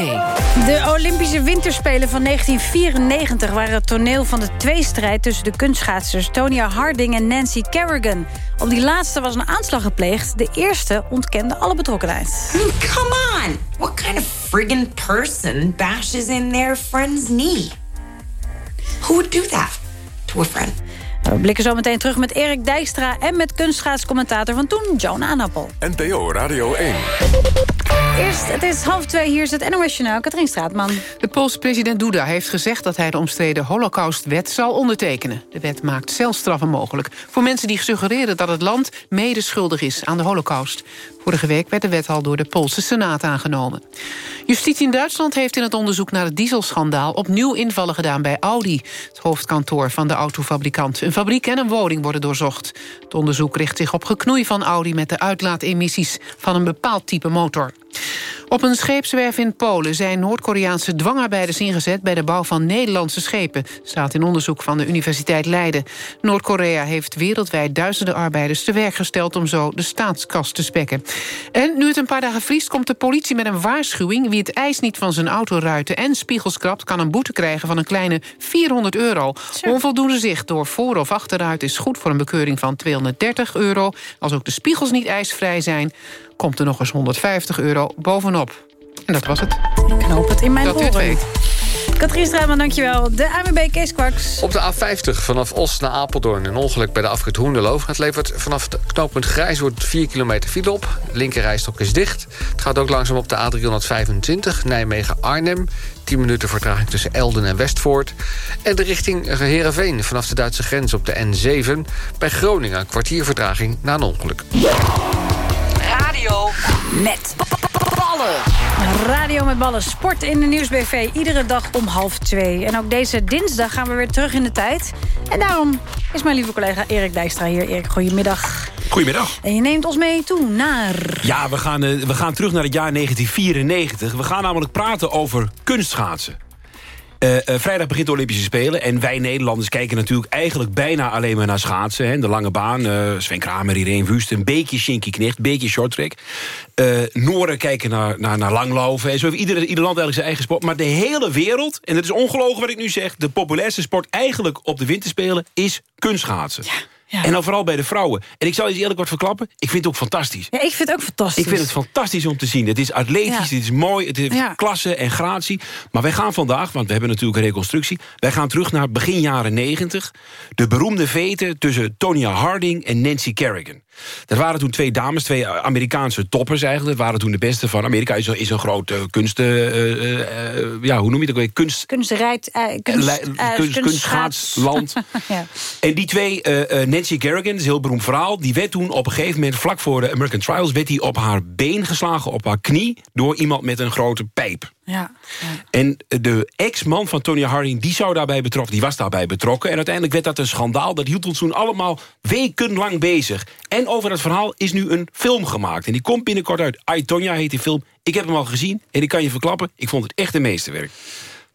De Olympische Winterspelen van 1994 waren het toneel van de tweestrijd... tussen de kunstschaatsers Tonya Harding en Nancy Kerrigan. Op die laatste was een aanslag gepleegd. De eerste ontkende alle betrokkenheid. I mean, come on! What kind of friggin' person bashes in their friend's knee? Who would do that to a friend? We blikken zo meteen terug met Erik Dijkstra... en met kunstschaatscommentator van toen, Joan Aanappel. NPO Radio 1. Eerst, het is half twee, hier is het NOS Journaal. Katrien Straatman. De Poolse president Duda heeft gezegd dat hij de omstreden Holocaustwet zal ondertekenen. De wet maakt celstraffen mogelijk voor mensen die suggereren dat het land medeschuldig is aan de Holocaust. Vorige week werd de wet al door de Poolse Senaat aangenomen. Justitie in Duitsland heeft in het onderzoek naar het dieselschandaal opnieuw invallen gedaan bij Audi, het hoofdkantoor van de autofabrikant. Een fabriek en een woning worden doorzocht. Het onderzoek richt zich op geknoei van Audi met de uitlaatemissies van een bepaald type motor. Op een scheepswerf in Polen zijn Noord-Koreaanse dwangarbeiders ingezet... bij de bouw van Nederlandse schepen, staat in onderzoek van de Universiteit Leiden. Noord-Korea heeft wereldwijd duizenden arbeiders te werk gesteld... om zo de staatskas te spekken. En nu het een paar dagen vriest, komt de politie met een waarschuwing... wie het ijs niet van zijn autoruiten en spiegels krabt... kan een boete krijgen van een kleine 400 euro. Onvoldoende zicht door voor- of achteruit is goed voor een bekeuring van 230 euro. Als ook de spiegels niet ijsvrij zijn komt er nog eens 150 euro bovenop. En dat was het. Knoop het in mijn Dat u het oren. weet. Katrien Straatman, dankjewel. De AMB Kees Kwaks. Op de A50 vanaf Os naar Apeldoorn... een ongeluk bij de afrit Hoenderloof. Het levert vanaf het knooppunt Grijswoord 4 kilometer file op. De linkerrijstok is dicht. Het gaat ook langzaam op de A325 Nijmegen-Arnhem. 10 minuten vertraging tussen Elden en Westvoort. En de richting Heerenveen vanaf de Duitse grens op de N7. Bij Groningen een kwartier vertraging na een ongeluk. Radio met ballen. Radio met ballen, sport in de Nieuwsbv. Iedere dag om half twee. En ook deze dinsdag gaan we weer terug in de tijd. En daarom is mijn lieve collega Erik Dijkstra hier. Erik, goedemiddag. Goedemiddag. En je neemt ons mee toe naar... Ja, we gaan, eh, we gaan terug naar het jaar 1994. We gaan namelijk praten over kunstschaatsen. Eh, eh, vrijdag begint de Olympische Spelen. En wij Nederlanders kijken natuurlijk eigenlijk bijna alleen maar naar schaatsen. Hè, de lange baan. eh, Sven Kramer, Irene Wust, een beetje Shinky Knecht, een beetje shorttrack. Noren kijken naar, naar, naar langlopen. En zo heeft ieder, ieder land eigenlijk zijn eigen sport. Maar de hele wereld, en het is ongelogen wat ik nu zeg... de populairste sport eigenlijk op de winterspelen is kunstschaatsen. En dan vooral bij de vrouwen. En ik zal je eerlijk wat verklappen. Ik vind het ook fantastisch. Ja, ik vind het ook fantastisch. Ik vind het fantastisch om te zien. Het is atletisch, Ja. het is mooi, het heeft Ja. klasse en gratie. Maar wij gaan vandaag, want we hebben natuurlijk een reconstructie... wij gaan terug naar begin jaren 90. De beroemde veten tussen Tonya Harding en Nancy Kerrigan. Er waren toen twee dames, twee Amerikaanse toppers eigenlijk. Dat waren toen de beste van Amerika. Is, een- is een groot eh, kunst... eh, eh, eh, ja, hoe noem je het ook weer? Kunst... Kunstrijd, eh, kunst, eh, kunst- kunstschaats. kunstschaatsland. ja. En die twee, eh, eh, Nancy Kerrigan, dat is een heel beroemd verhaal... die werd toen op een gegeven moment, vlak voor de American Trials... werd die op haar been geslagen, op haar knie... door iemand met een grote pijp. Ja. En de ex-man van Tonya Harding, die zou daarbij betrokken, die was daarbij betrokken. En uiteindelijk werd dat een schandaal. Dat hield ons toen allemaal wekenlang bezig. En over dat verhaal is nu een film gemaakt. En die komt binnenkort uit. I, Tonya heet die film. Ik heb hem al gezien en ik kan je verklappen, ik vond het echt een meesterwerk.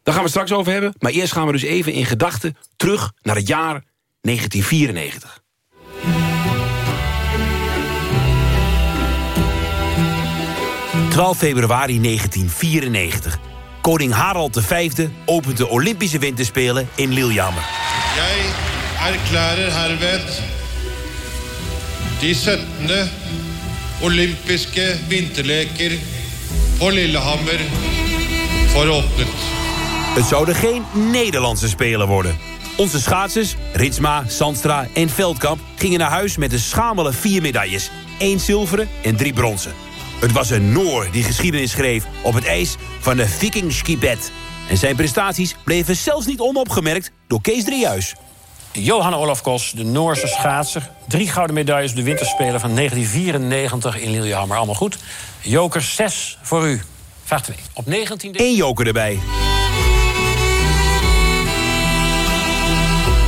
Daar gaan we straks over hebben. Maar eerst gaan we dus even in gedachten terug naar het jaar 1994. 12 februari 1994. Koning Harald V opent de Olympische Winterspelen in Lillehammer. Jeg erklærer herved de 17. olympiske vinterleker på Lillehammer åpnet. Het zouden geen Nederlandse Spelen worden. Onze schaatsers, Ritsma, Sandstra en Veldkamp... gingen naar huis met de schamele vier medailles. één zilveren en drie bronzen. Het was een Noor die geschiedenis schreef op het ijs van de Viking Skibet. En zijn prestaties bleven zelfs niet onopgemerkt door Kees Driehuis. Johan Olaf Kos, de Noorse schaatser. Drie gouden medailles op de winterspelen van 1994 in Lillehammer. Allemaal goed. Joker 6 voor u. Vraag 2. Op 19 Eén joker erbij.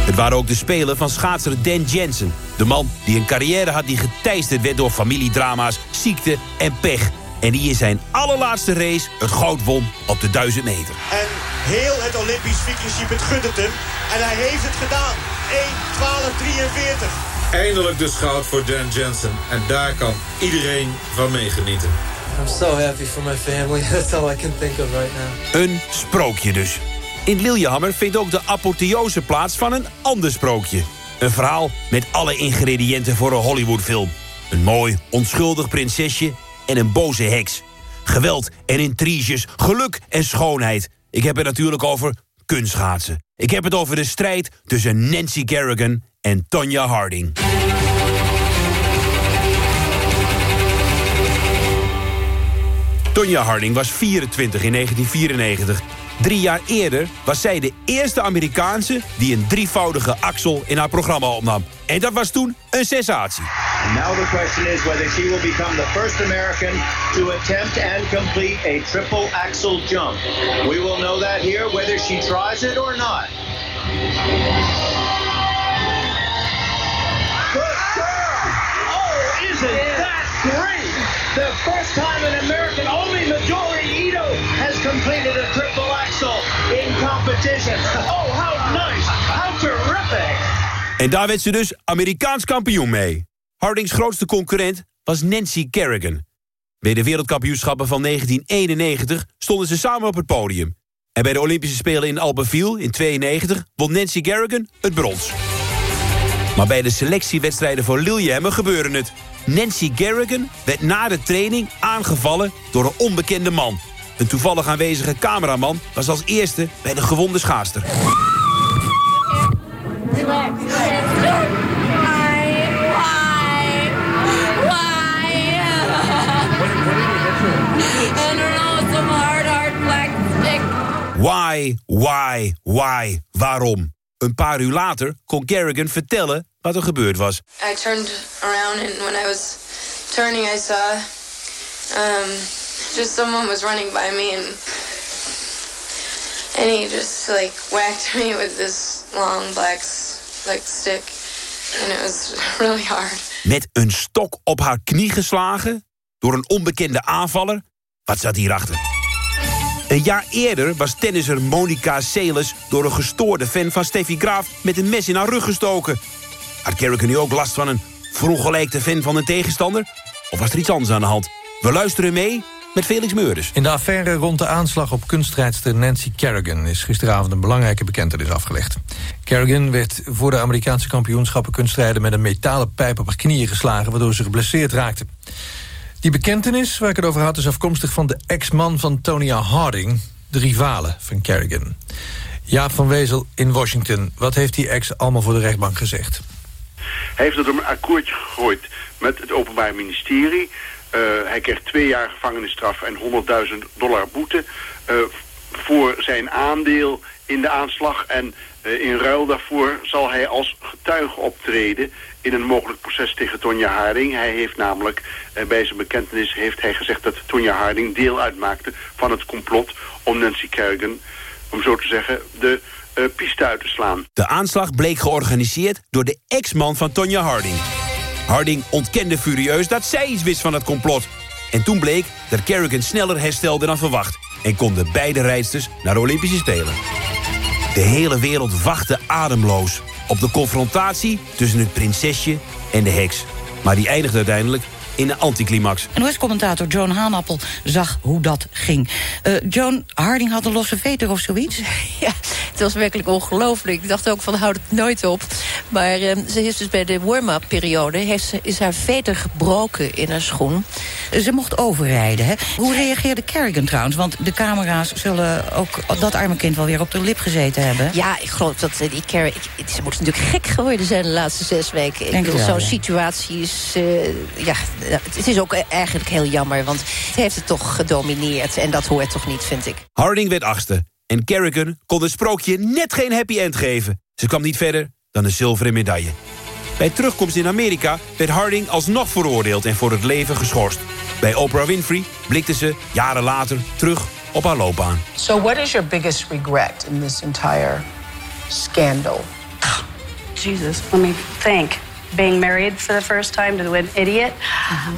Het waren ook de spelen van schaatser Dan Jensen. De man die een carrière had die geteisterd werd door familiedrama's, ziekte en pech. En die in zijn allerlaatste race het goud won op de 1000 meter. En heel het Olympisch Vikingschip het gunt het hem. En hij heeft het gedaan. 1.12.43. Eindelijk dus goud voor Dan Jensen. En daar kan iedereen van meegenieten. I'm so happy for my family. That's all I can think of right now. Een sprookje dus. In Lillehammer vindt ook de apotheose plaats van een ander sprookje. Een verhaal met alle ingrediënten voor een Hollywoodfilm. Een mooi, onschuldig prinsesje en een boze heks. Geweld en intriges, geluk en schoonheid. Ik heb het natuurlijk over kunstschaatsen. Ik heb het over de strijd tussen Nancy Kerrigan en Tonya Harding. Tonya Harding was 24 in 1994. Drie jaar eerder was zij de eerste Amerikaanse... die een drievoudige axel in haar programma opnam. En dat was toen een sensatie. Now the question is whether she will become the first American to attempt and complete a triple axel jump. We will know that here whether she tries it or not. Oh, isn't that great? The first time an American, only Midori Ito has completed a triple competition. Oh, how nice! How terrific! En daar werd ze dus Amerikaans kampioen mee. Hardings grootste concurrent was Nancy Kerrigan. Bij de wereldkampioenschappen van 1991 stonden ze samen op het podium. En bij de Olympische Spelen in Albertville in 92 won Nancy Kerrigan het brons. Maar bij de selectiewedstrijden voor Lillehammer gebeurde het. Nancy Kerrigan werd na de training aangevallen door een onbekende man. Een toevallig aanwezige cameraman was als eerste bij de gewonde stick. Why, why, why, waarom? Een paar uur later kon Kerrigan vertellen wat er gebeurd was. I turned around and when I was turning, I saw um, just someone was running by me and and he just like whacked me with this long black like stick and it was really hard. Met een stok op haar knie geslagen door een onbekende aanvaller. Wat zat hierachter? Een jaar eerder was tennisser Monica Seles... door een gestoorde fan van Steffi Graaf met een mes in haar rug gestoken. Had Kerrigan nu ook last van een verongelijkte fan van een tegenstander? Of was er iets anders aan de hand? We luisteren mee met Felix Meurders. In de affaire rond de aanslag op kunstrijdster Nancy Kerrigan... is gisteravond een belangrijke bekentenis afgelegd. Kerrigan werd voor de Amerikaanse kampioenschappen kunstrijden... met een metalen pijp op haar knieën geslagen... waardoor ze geblesseerd raakte. Die bekentenis waar ik het over had... is afkomstig van de ex-man van Tonya Harding... de rivale van Kerrigan. Jaap van Wezel in Washington. Wat heeft die ex allemaal voor de rechtbank gezegd? Hij heeft het om een akkoordje gegooid met het Openbaar Ministerie. Eh, hij kreeg twee jaar gevangenisstraf en 100.000 dollar boete eh, voor zijn aandeel in de aanslag. En eh, in ruil daarvoor zal hij als getuige optreden in een mogelijk proces tegen Tonja Harding. Hij heeft namelijk bij zijn bekentenis heeft hij gezegd dat Tonja Harding deel uitmaakte van het complot om Nancy Kerrigan, om zo te zeggen, de eh, piste uit te slaan. De aanslag bleek georganiseerd door de ex-man van Tonya Harding. Harding ontkende furieus dat zij iets wist van het complot. En toen bleek dat Kerrigan sneller herstelde dan verwacht... en konden beide rijdsters naar de Olympische Spelen. De hele wereld wachtte ademloos op de confrontatie tussen het prinsesje en de heks. Maar die eindigde uiteindelijk in een anticlimax. NOS-commentator Joan Haanappel zag hoe dat ging. Eh, Joan Harding had een losse veter of zoiets? Ja, het was werkelijk ongelooflijk. Ik dacht ook van, houd het nooit op. Maar eh, ze heeft dus bij de warm-up periode... Heeft ze, is haar veter gebroken in haar schoen. Ze mocht overrijden, hè? Hoe reageerde Kerrigan trouwens? Want de camera's zullen ook dat arme kind wel weer op de lip gezeten hebben. Ja, ik geloof dat eh, die ik- Ze moet natuurlijk gek geworden zijn de laatste zes weken. Ik Denk bedoel, zo'n situatie is... eh, ja, het is ook eigenlijk heel jammer, want het heeft het toch gedomineerd. En dat hoort toch niet, vind ik. Harding werd achtste en Kerrigan kon het sprookje net geen happy end geven. Ze kwam niet verder dan een zilveren medaille. Bij terugkomst in Amerika werd Harding alsnog veroordeeld... en voor het leven geschorst. Bij Oprah Winfrey blikte ze jaren later terug op haar loopbaan. So, what is your biggest regret in this entire scandal? Jesus, let me think. Being married for the first time to an idiot.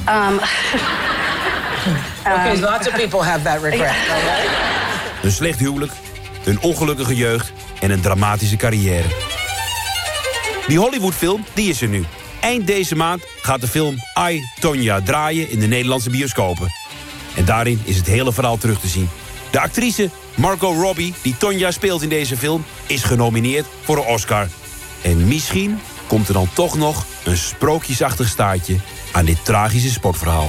Um, Okay, um, lots of people have that regret. Een slecht huwelijk, een ongelukkige jeugd en een dramatische carrière. Die Hollywoodfilm, die is er nu. Eind deze maand gaat de film I, Tonya draaien in de Nederlandse bioscopen. En daarin is het hele verhaal terug te zien. De actrice Margot Robbie, die Tonya speelt in deze film... is genomineerd voor een Oscar. En misschien komt er dan toch nog een sprookjesachtig staartje... aan dit tragische sportverhaal.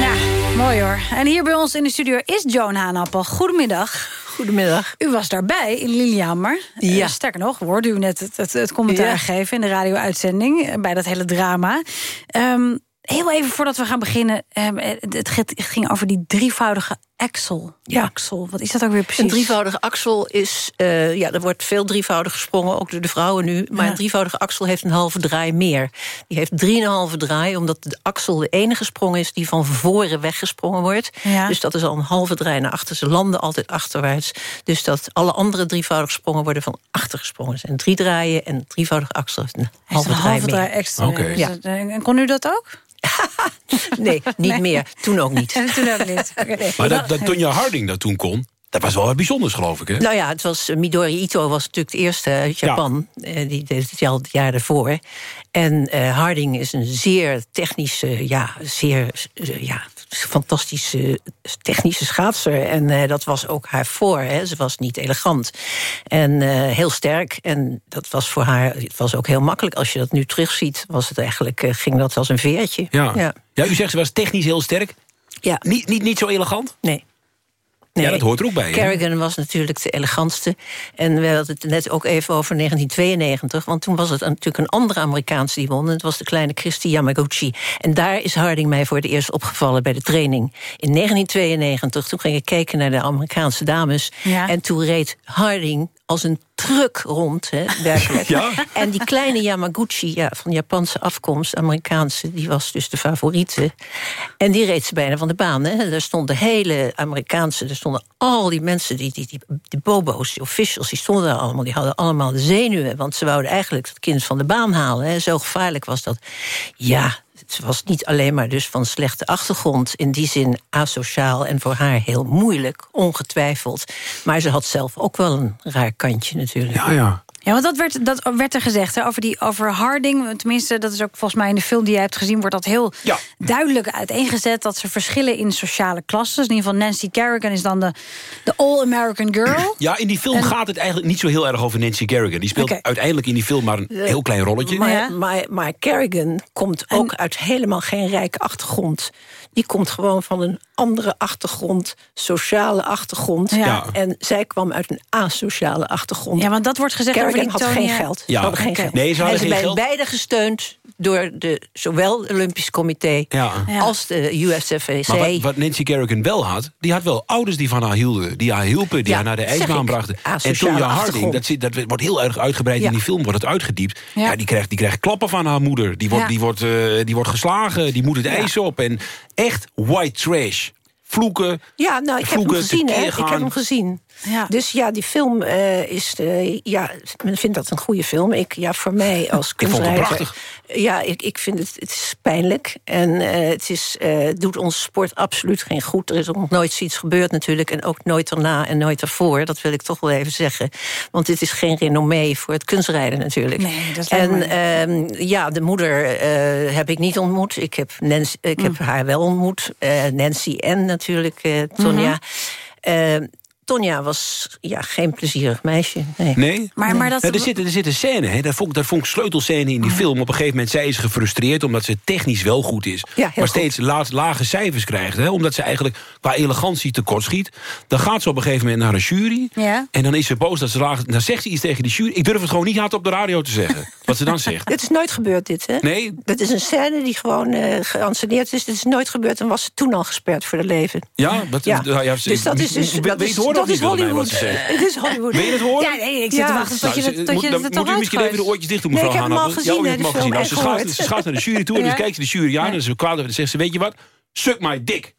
Nou, mooi hoor. En hier bij ons in de studio is Joan Haanappel. Goedemiddag. Goedemiddag. U was daarbij in Lillehammer. Ja. Eh, sterker nog, hoorde u net het, het, het commentaar Ja. geven... in de radio-uitzending eh, bij dat hele drama. Ehm, heel even voordat we gaan beginnen. ehm, eh, het ging over die drievoudige axel. Ja. Axel, wat is dat ook weer precies? Een drievoudige axel is... eh, ja, er wordt veel drievoudig gesprongen, ook door de vrouwen nu. Maar Ja. een drievoudige axel heeft een halve draai meer. Die heeft drieënhalve draai, omdat de axel de enige sprong is... die van voren weggesprongen wordt. Ja. Dus dat is al een halve draai naar achter. Ze landen altijd achterwaarts. Dus dat alle andere drievoudige sprongen worden van achter gesprongen. Er zijn drie draaien en een drievoudige axel heeft een halve een draai halve meer. draai extra. Oké. Dus Ja. eh, En kon u dat ook? Nee, niet Nee. meer. Toen ook niet. Toen ook niet. Oké. Maar dat, dat Tonya Harding dat toen kon, dat was wel wat bijzonders, geloof ik, hè? Nou ja, het was, eh, Midori Ito was natuurlijk de eerste uit Japan. Eh, die deed het al het jaar daarvoor. En eh, Harding is een zeer technische, ja, zeer ja, fantastische technische schaatser. En eh, dat was ook haar voor. Hè. Ze was niet elegant. En eh, heel sterk. En dat was voor haar, het was ook heel makkelijk. Als je dat nu terugziet, was het eigenlijk, eh, ging dat als een veertje. Ja. ja. Ja. u zegt ze was technisch heel sterk. Ja. Niet, niet, niet zo elegant? Nee. Ja, dat hoort er ook bij. Kerrigan was natuurlijk de elegantste. En we hadden het net ook even over 1992. Want toen was het natuurlijk een andere Amerikaanse die won. En het was de kleine Christy Yamaguchi. En daar is Harding mij voor het eerst opgevallen bij de training. In 1992, toen ging ik kijken naar de Amerikaanse dames. Ja. En toen reed Harding als een truck rond, hè, werkelijk. Ja? En die kleine Yamaguchi, ja, van Japanse afkomst, Amerikaanse... die was dus de favoriete. En die reed ze bijna van de baan. Hè. Er stonden hele Amerikaanse... er stonden al die mensen, die, die, die, die bobo's, die officials... die stonden daar allemaal, die hadden allemaal de zenuwen... want ze wouden eigenlijk het kind van de baan halen. Hè. Zo gevaarlijk was dat. Ja, het was niet alleen maar dus van slechte achtergrond... in die zin asociaal en voor haar heel moeilijk, ongetwijfeld. Maar ze had zelf ook wel een raar kantje natuurlijk. Ja, ja. Ja, want dat werd, dat werd er gezegd hè, over, die, over Harding. Tenminste, dat is ook volgens mij in de film die jij hebt gezien... wordt dat heel Ja. duidelijk uiteengezet... dat ze verschillen in sociale klassen. In ieder geval Nancy Kerrigan is dan de, de all-American girl. Ja, in die film En- gaat het eigenlijk niet zo heel erg over Nancy Kerrigan. Die speelt uiteindelijk in die film maar een heel klein rolletje. Maar, Ja. maar, maar Kerrigan komt ook uit helemaal geen rijke achtergrond. Die komt gewoon van een andere achtergrond, sociale achtergrond. Ja. En zij kwam uit een asociale achtergrond. Ja, want dat wordt gezegd over Kerrigan die had Tonya- geen geld. Ja. Hadden geen geld. Nee, ze hadden en ze geen geld. beide gesteund door de, zowel het Olympisch Comité Ja. Als de USFAC. Maar wat, wat Nancy Kerrigan wel had, die had wel ouders die van haar hielden. Die haar hielpen, die Ja, haar naar de ijsbaan brachten. En Tonya Harding, dat, zit, dat wordt heel erg uitgebreid Ja. in die film, wordt het uitgediept. Ja. Ja. die, krijgt, die krijgt klappen van haar moeder. Die wordt, Ja. die wordt, eh, die wordt geslagen, die moet het ijs op. En echt white trash. Vloeken, Ja, nou, ik heb hem vloeken, gezien, hè. Ik heb hem gezien. Ja. Dus ja, die film eh, is... eh, ja, men vindt dat een goede film. Ik, ja, voor mij als prachtig. Ja, ik, ik vind het, het is pijnlijk. En eh, het is, doet onze sport absoluut geen goed. Er is ook nog nooit zoiets gebeurd natuurlijk. En ook nooit erna en nooit ervoor. Dat wil ik toch wel even zeggen. Want dit is geen renommee voor het kunstrijden natuurlijk. Nee, dat en ehm, ja, de moeder heb ik niet ontmoet. Ik heb, Nancy, ik heb haar wel ontmoet. Nancy en natuurlijk Tonja. Eh, Tonja was ja, geen plezierig meisje. Nee. Nee? Maar, maar dat, Ja, er, zit, er zit een scène, hè? Dat, vond, ik- dat vond ik sleutelscène in die film. Op een gegeven moment, zij is gefrustreerd omdat ze technisch wel goed is. maar steeds laat, lage cijfers krijgt. Hè? Omdat ze eigenlijk qua elegantie tekort schiet. Dan gaat ze op een gegeven moment naar een jury. Ja. En dan is ze boos dat ze laag... Dan zegt ze iets tegen die jury. Ik durf het gewoon niet hard op de radio te zeggen. Wat ze dan zegt. Dit is nooit gebeurd, dit, hè? Nee? Dat is een scène die gewoon eh geanceneerd is. Dit is nooit gebeurd en was ze toen al gesperd voor de leven. Ja? Wat, Ja. ja, Dus dat is dus- dat is- het dat is Hollywood. ze? Het is Hollywood. Wil je het horen? Ja, nee, ik zit te wachten tot je Nou, het- ze- je moet- het dan moet u misschien even de oortjes dicht doen, Nee, mevrouw ik heb hem al gezien, hem al gezien. film, Nou, ze, gaat, ze naar de jury toe en dan kijkt ze de jury aan... en ze kwaad en zegt ze, weet je wat? Suck my dick.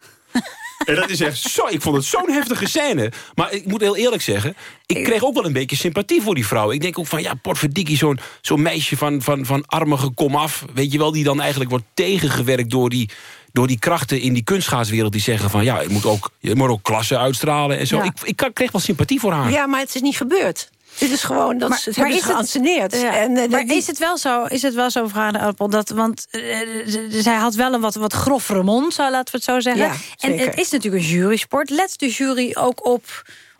En dat is echt zo... Ik vond het zo'n heftige scène. Maar ik moet heel eerlijk zeggen... ik kreeg ook wel een beetje sympathie voor die vrouw. Ik denk ook van, ja, potverdikkie, zo'n zo'n meisje van, van, van armige komaf... weet je wel, die dan eigenlijk wordt tegengewerkt door die door die krachten in die kunstschaatswereld die zeggen van... ja, je moet ook, je moet ook klasse uitstralen en zo. Ja. Ik, ik kreeg wel sympathie voor haar. Ja, maar het is niet gebeurd. Dit is gewoon, dat Maar- ze, het maar hebben is ze het- geanceneerd. Ja, En, eh, maar die- is het wel zo, is het wel zo mevrouw de Appel, dat, want eh, zij had wel een wat, wat groffere mond, zo, laten we het zo zeggen. Ja, en het is natuurlijk een jurysport. Let de jury ook op,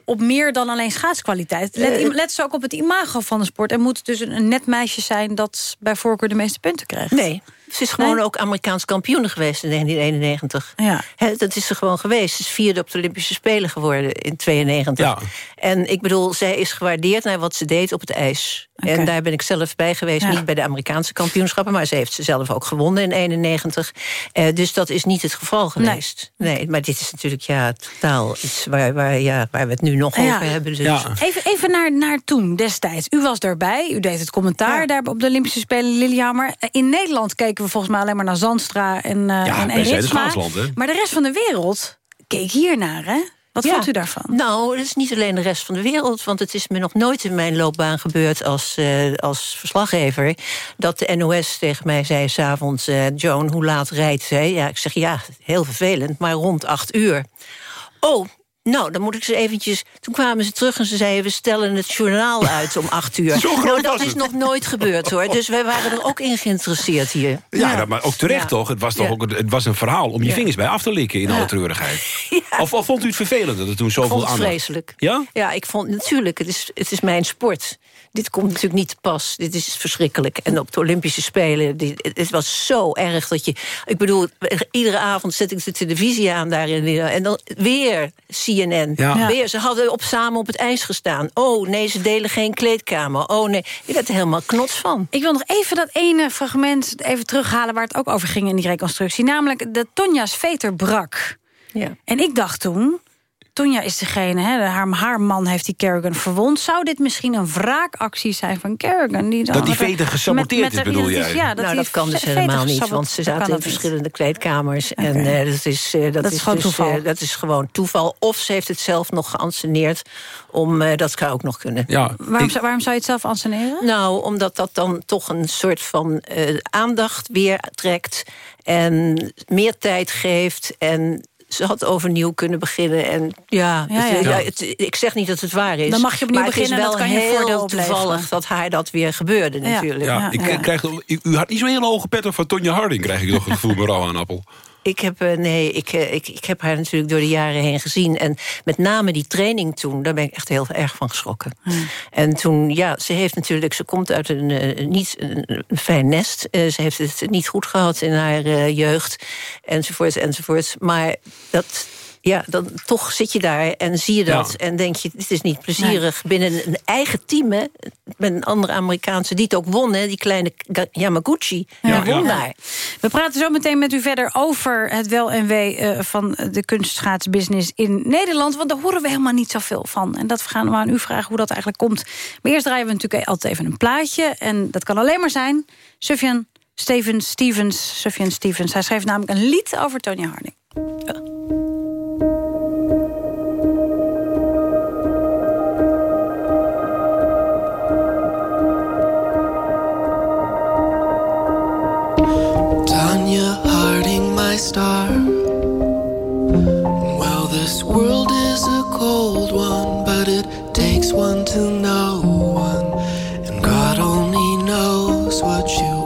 op meer dan alleen schaatskwaliteit. Let, Eh, let ze ook op het imago van de sport. En moet het dus een, een net meisje zijn dat bij voorkeur de meeste punten krijgt. Nee, ze is gewoon Nee? ook Amerikaans kampioen geweest in 1991. Ja. Hè, dat is ze gewoon geweest. Ze is vierde op de Olympische Spelen geworden in 92. Ja. En ik bedoel, zij is gewaardeerd naar wat ze deed op het ijs. Oké. En daar ben ik zelf bij geweest. Ja. Niet bij de Amerikaanse kampioenschappen... maar ze heeft ze zelf ook gewonnen in 91. Eh, dus dat is niet het geval geweest. Nee, maar dit is natuurlijk ja, totaal iets waar, waar, ja, waar we het nu nog Ja. over hebben. Dus. Ja. Even, even naar, naar toen, destijds. U was daarbij, u deed het commentaar Ja. daar op de Olympische Spelen Lillehammer. In Nederland keken we volgens mij alleen maar naar Zandstra en, eh Ja, en, en Ritsma. Maar de rest van de wereld keek hiernaar, hè? Wat Ja. vond u daarvan? Nou, het is niet alleen de rest van de wereld... want het is me nog nooit in mijn loopbaan gebeurd als, eh, als verslaggever... dat de NOS tegen mij zei s'avonds... eh Joan, hoe laat rijdt zij? Ja, ik zeg, ja, heel vervelend, maar rond acht uur. Oh, nou, dan moet ik ze eventjes... Toen kwamen ze terug en ze zeiden... we stellen het journaal uit om acht uur. Zo groot nou, dat was is het. nog nooit gebeurd, hoor. Dus wij waren er ook in geïnteresseerd hier. Ja, dat- maar ook terecht Ja. toch? Het was, toch Ja. ook, een- het was een verhaal om je Ja. vingers bij af te likken in alle treurigheid. Of, of vond u het vervelend dat er toen Ik zoveel vond het aandacht... vreselijk. Ja? Ja, ik vond natuurlijk, het is, het is mijn sport. Dit komt natuurlijk niet te pas. Dit is verschrikkelijk. En op de Olympische Spelen, dit, het was zo erg dat je... Ik bedoel, iedere avond zet ik de televisie aan daarin. En dan weer CNN. Ja. Weer, ze hadden op, samen op het ijs gestaan. Oh, nee, ze delen geen kleedkamer. Oh, nee. Je werd er helemaal knots van. Ik wil nog even dat ene fragment even terughalen... waar het ook over ging in die reconstructie. Namelijk dat Tonja's veter brak. Ja. En ik dacht toen... Tonja is degene, hè, haar, haar man heeft die Kerrigan verwond. Zou dit misschien een wraakactie zijn van Kerrigan? Die dan Dat die veter gesaboteerd met- met- is, bedoel jij? Ja, dat nou, dat kan dus helemaal niet, want ze zaten in verschillende kleedkamers. En Oké. eh, dat, is, eh, dat, Dat is gewoon dus, toeval. eh, dat is gewoon toeval. Of ze heeft het zelf nog geanceneerd. Om, eh, dat zou ook nog kunnen. Ja, Waarom, ik- zou- waarom zou je het zelf anseneren? Nou, omdat dat dan toch een soort van eh, aandacht weer trekt... en meer tijd geeft en... Ze had overnieuw kunnen beginnen. En ja, Ja, het- ja. ja, het- ik zeg niet dat het waar is. Dan mag je opnieuw maar beginnen, het dat is wel kan je heel toevallig dat haar dat weer gebeurde Ja. natuurlijk. ja, Ja, ik krijg, u, had niet zo'n hele hoge pet op van Tonja Harding, krijg ik nog het gevoel, mevrouw aan Appel. Ik heb, eh, nee, ik, eh, ik, ik heb haar natuurlijk door de jaren heen gezien. En met name die training toen, daar ben ik echt heel erg van geschrokken. En toen, ja, ze heeft natuurlijk, ze komt uit een eh, niet een, fijn nest. Ze heeft het niet goed gehad in haar jeugd, enzovoort, enzovoort. Maar dat. Ja, dan toch zit je daar en zie je dat. Ja. En denk je, dit is niet plezierig. Binnen een eigen team, hè, met een andere Amerikaanse... die het ook won, hè, die kleine Yamaguchi. Ja, die won ja. daar. We praten zo meteen met u verder over het wel en wee eh, van de kunstschaatsbusiness in Nederland. Want daar horen we helemaal niet zoveel van. En dat gaan we aan u vragen hoe dat eigenlijk komt. Maar eerst draaien we natuurlijk altijd even een plaatje. En dat kan alleen maar zijn Sufjan Stevens, Stevens, Sufjan Stevens. Hij schreef namelijk een lied over Tony Harding. Star. Well, this world is a cold one, but it takes one to know one, and God only knows what you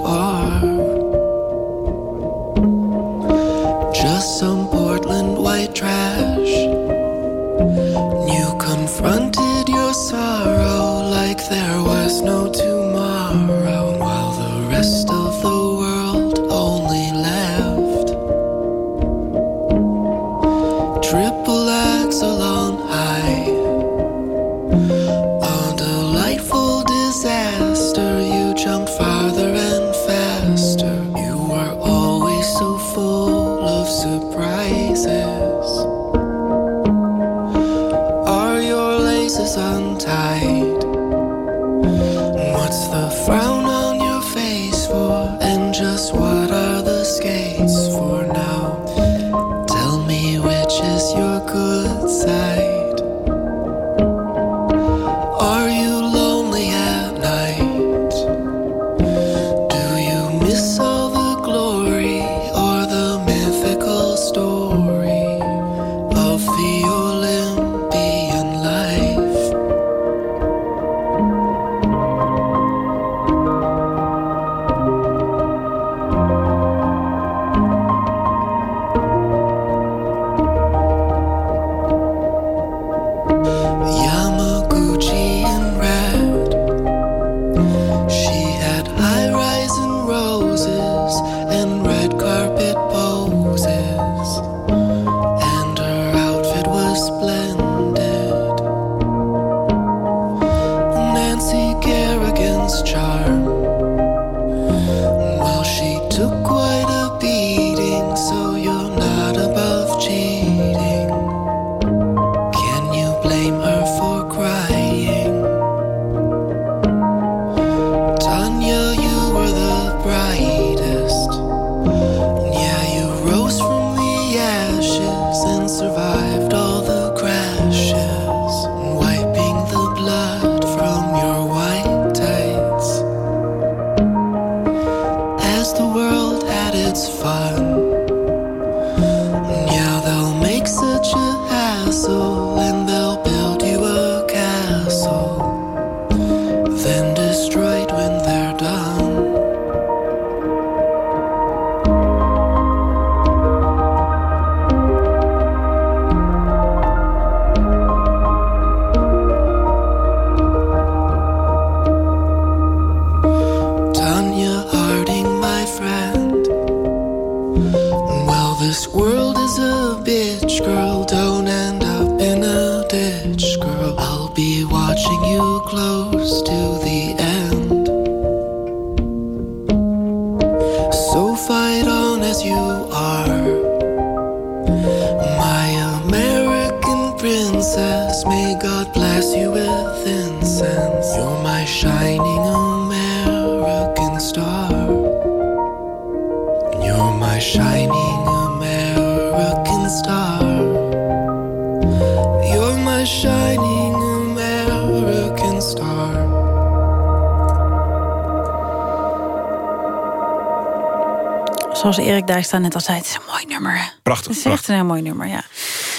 Net al zei, het is een mooi nummer. hè? Prachtig, Het is echt een heel mooi nummer, ja.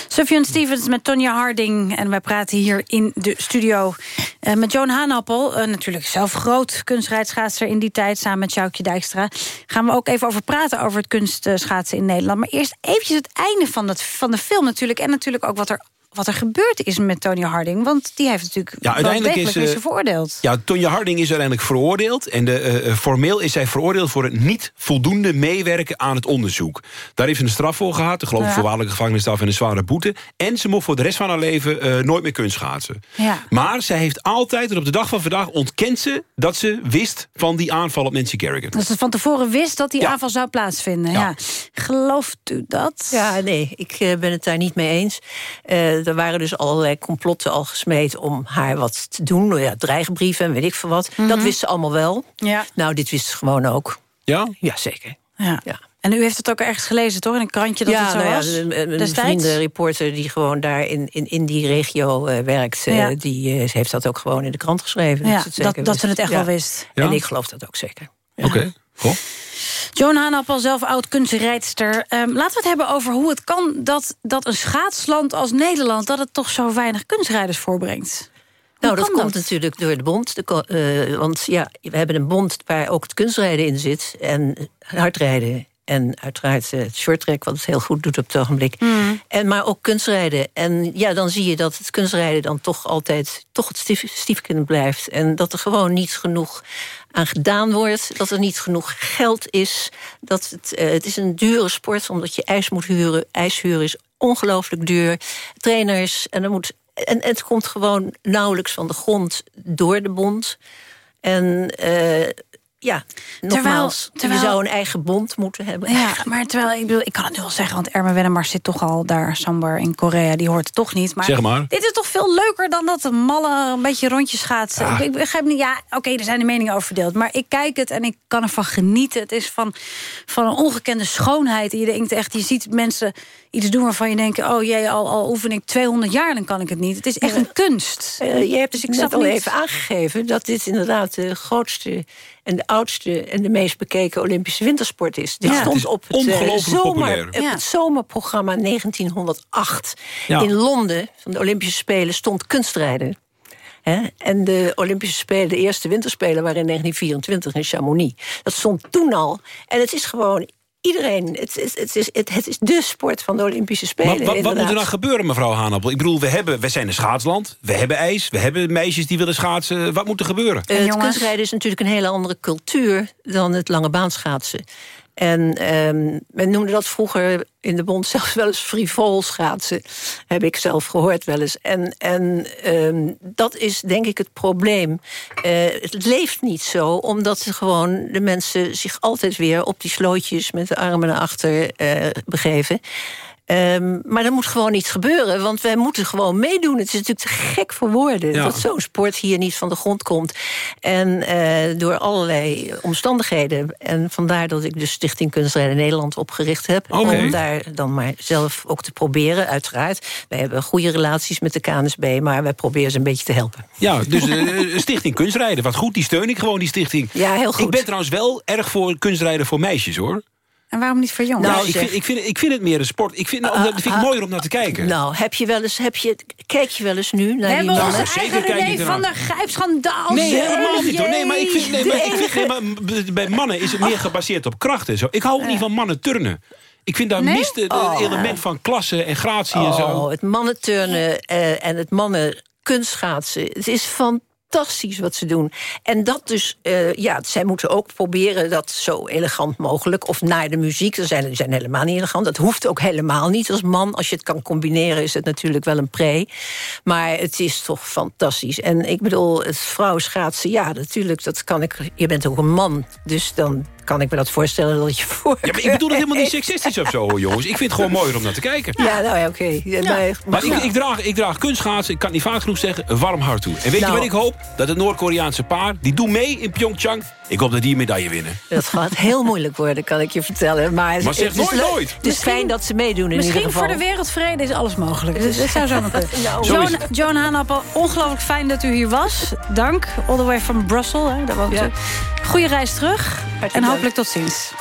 Sufjan Stevens met Tonya Harding. En wij praten hier in de studio eh, met Joan Haanappel. eh, natuurlijk zelf groot kunstrijdschaatser in die tijd... samen met Sjoukje Dijkstra. Gaan we ook even over praten over het kunstschaatsen in Nederland. Maar eerst eventjes het einde van, het, van de film natuurlijk. En natuurlijk ook wat er, wat er gebeurd is met Tonya Harding. Want die heeft natuurlijk Ja, wel uiteindelijk is, ze veroordeeld. Ja, Tonja Harding is uiteindelijk veroordeeld. En de, eh, eh, formeel is zij veroordeeld voor het niet voldoende meewerken aan het onderzoek. Daar heeft ze een straf voor gehad. Ik geloof een Ja. voorwaardelijke gevangenisstraf en een zware boete. En ze mocht voor de rest van haar leven eh, nooit meer kunstschaatsen. Ja. Maar zij heeft altijd, en op de dag van vandaag, ontkent ze dat ze wist van die aanval op Nancy Kerrigan. Dat ze van tevoren wist dat die aanval zou plaatsvinden. Ja. Gelooft u dat? Ja, nee, ik ben het daar niet mee eens. Eh, er waren dus allerlei complotten al gesmeed om haar wat te doen. Nou ja, dreigbrieven en weet ik veel wat. Dat wist ze allemaal wel. Ja. Nou, dit wist ze gewoon ook. Ja? Ja, zeker. Ja. En u heeft het ook ergens gelezen, toch? In een krantje dat ja, het zo nou ja, was? een, vriendenreporter die gewoon daar in, in, in die regio eh, werkt... eh, Ja. die eh, heeft dat ook gewoon in de krant geschreven. Ja, zeker dat- dat ze het echt wel wist. En Ja. ik geloof dat ook zeker. Oké, goh. Joan Haanappel, zelf oud-kunstrijdster. Ehm, laten we het hebben over hoe het kan dat, dat een schaatsland als Nederland... dat het toch zo weinig kunstrijders voorbrengt. Hoe Nou, dat komt natuurlijk door de bond. De, eh, want ja, we hebben een bond waar ook het kunstrijden in zit. En hardrijden. En uiteraard eh, het shorttrack, wat het heel goed doet op het ogenblik. En, maar ook kunstrijden. En ja, dan zie je dat het kunstrijden dan toch altijd... toch het stief, stiefkind blijft. En dat er gewoon niet genoeg aan gedaan wordt. Dat er niet genoeg geld is. Dat het, eh, het is een dure sport, omdat je ijs moet huren. IJshuren is ongelooflijk duur. Trainers, en, er moet, en het komt gewoon nauwelijks van de grond door de bond. En eh, ja, nogmaals, terwijl- je zou een eigen bond moeten hebben. Ja, maar terwijl, ik bedoel, ik kan het nu wel zeggen... want Erme Wennemars zit toch al daar, Sambar in Korea... die hoort het toch niet. Maar, Zeg maar. dit is toch veel leuker dan dat de mannen een beetje rondjes schaatsen. Ah. Ik, ik begrijp niet, ja, oké, er zijn de meningen over verdeeld... maar ik kijk het en ik kan ervan genieten. Het is van, van een ongekende schoonheid. En je denkt echt, je ziet mensen iets doen waarvan je denkt... oh jee, al, al oefen ik 200 jaar, dan kan ik het niet. Het is echt een kunst. Eh, je hebt dus ik net al niet- even aangegeven... dat dit inderdaad de grootste en de oudste... en de meest bekeken Olympische wintersport is. Dit Ja, het stond is op het, eh, zomer, op het zomerprogramma 1908. Ja. In Londen, van de Olympische Spelen, stond kunstrijden. Hè? En de Olympische Spelen, de eerste winterspelen... waren in 1924 in Chamonix. Dat stond toen al. En het is gewoon... Iedereen, het is, het, is, het, het is de sport van de Olympische Spelen. Maar wat, wat moet er nou gebeuren, mevrouw Haanappel? Ik bedoel, we, hebben, we zijn een schaatsland. We hebben ijs. We hebben meisjes die willen schaatsen. Wat moet er gebeuren? Eh, het kunstrijden is natuurlijk een hele andere cultuur dan het lange baanschaatsen. En ehm, men noemde dat vroeger in de bond zelfs wel eens frivol schaatsen. Heb ik zelf gehoord wel eens. En, en ehm, dat is denk ik het probleem. Eh, het leeft niet zo, omdat gewoon de mensen zich altijd weer op die slootjes met de armen naar achter eh, begeven. Ehm, maar er moet gewoon iets gebeuren, want wij moeten gewoon meedoen. Het is natuurlijk te gek voor woorden Ja. dat zo'n sport hier niet van de grond komt. En eh, door allerlei omstandigheden. En vandaar dat ik de Stichting Kunstrijden Nederland opgericht heb. Om daar dan maar zelf ook te proberen, uiteraard. Wij hebben goede relaties met de KNSB, maar wij proberen ze een beetje te helpen. Ja, dus eh, Stichting Kunstrijden. Wat goed, die steun ik gewoon, die stichting. Ja, heel goed. Ik ben trouwens wel erg voor kunstrijden voor meisjes, hoor. En waarom niet voor jongens? Nou, ik, zeg. vind, ik, vind, ik vind het meer een sport. Ik vind, nou, dat vind ik ah, mooier om naar te kijken. Nou, heb je wel eens, heb je, kijk je wel eens nu naar We die hebben mannen? onze zeker eigen kijk ik René van der Grijp schandaal. Nee, helemaal niet hoor. Nee, maar ik vind, nee, maar, ik vind, nee, maar bij mannen is het meer gebaseerd op kracht en zo. Ik hou ook niet van mannen turnen. Ik vind daar Nee? mist het Oh. element van klasse en gratie en zo. Oh, het mannenturnen eh, en het mannen kunstschaatsen. Het is fantastisch wat ze doen. En dat dus, eh, ja, zij moeten ook proberen dat zo elegant mogelijk. Of naar de muziek, ze zijn, zijn helemaal niet elegant. Dat hoeft ook helemaal niet als man. Als je het kan combineren is het natuurlijk wel een pre. Maar het is toch fantastisch. En ik bedoel, het vrouwenschaatsen, ja, natuurlijk, dat kan ik. Je bent ook een man, dus dan kan ik me dat voorstellen dat je voor... Ja, maar ik bedoel het helemaal niet seksistisch of zo, hoor, jongens. Ik vind het gewoon mooier om naar te kijken. Ja, nou ja, oké. Ja, maar- Maar ik, ik, draag, ik draag kunstschaatsen, ik kan het niet vaak genoeg zeggen, een warm hart toe. En weet Nou. je wat ik hoop? Dat het Noord-Koreaanse paar, die doen mee in Pyeongchang. Ik hoop dat die een medaille winnen. Dat gaat heel moeilijk worden, kan ik je vertellen. Maar, Maar zeg het is nooit nooit. Het is fijn dat ze meedoen in Misschien ieder geval. voor de wereldvrede is alles mogelijk. Dus dat zou zomaar kunnen. Nou, Zo is Joan. Joan Haanappel, ongelooflijk fijn dat u hier was. Dank. All the way from Brussels. Hè, daar woont Ja. u. Goeie reis terug. en. Hopelijk tot ziens.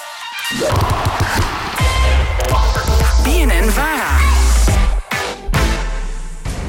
BNN Vara.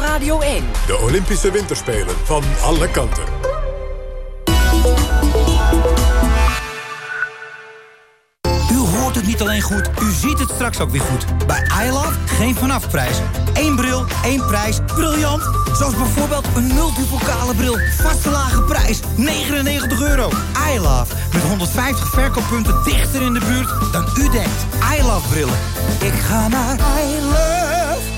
Radio 1. De Olympische Winterspelen van alle kanten. U hoort het niet alleen goed, u ziet het straks ook weer goed. Bij iLove geen vanafprijs. Eén bril, één prijs. Briljant! Zoals bijvoorbeeld een multipokale bril. Vaste lage prijs, 99 euro. iLove, met 150 verkooppunten dichter in de buurt dan u denkt. iLove brillen. Ik ga naar iLove.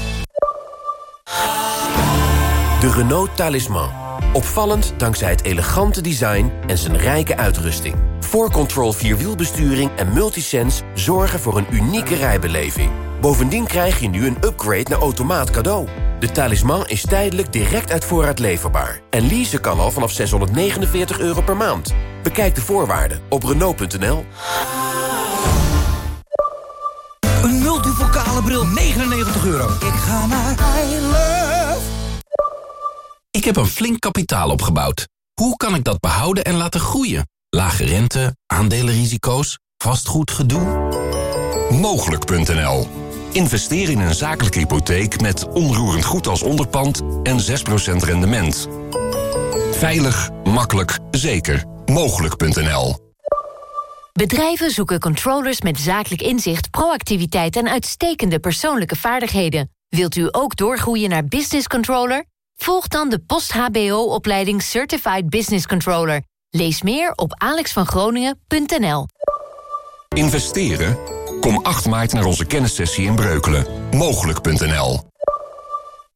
De Renault Talisman. Opvallend dankzij het elegante design en zijn rijke uitrusting. 4Control Vierwielbesturing en Multisense zorgen voor een unieke rijbeleving. Bovendien krijg je nu een upgrade naar automaat cadeau. De Talisman is tijdelijk direct uit voorraad leverbaar. En leasen kan al vanaf 649 euro per maand. Bekijk de voorwaarden op Renault.nl. Een multipokale bril, 99 euro. Ik ga naar. Ik heb een flink kapitaal opgebouwd. Hoe kan ik dat behouden en laten groeien? Lage rente, aandelenrisico's, vastgoedgedoe? Mogelijk.nl. Investeer in een zakelijke hypotheek met onroerend goed als onderpand en 6% rendement. Veilig, makkelijk, zeker. Mogelijk.nl. Bedrijven zoeken controllers met zakelijk inzicht, proactiviteit en uitstekende persoonlijke vaardigheden. Wilt u ook doorgroeien naar business controller? Volg dan de post-HBO-opleiding Certified Business Controller. Lees meer op alexvangroningen.nl. Investeren? Kom 8 maart naar onze kennissessie in Breukelen. Mogelijk.nl.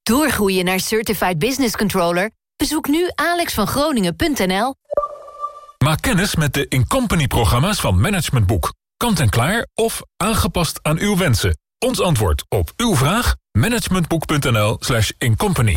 Doorgroeien naar Certified Business Controller? Bezoek nu alexvangroningen.nl. Maak kennis met de Incompany-programma's van Management Boek. Kant en klaar of aangepast aan uw wensen. Ons antwoord op uw vraag? managementboek.nl slash incompany.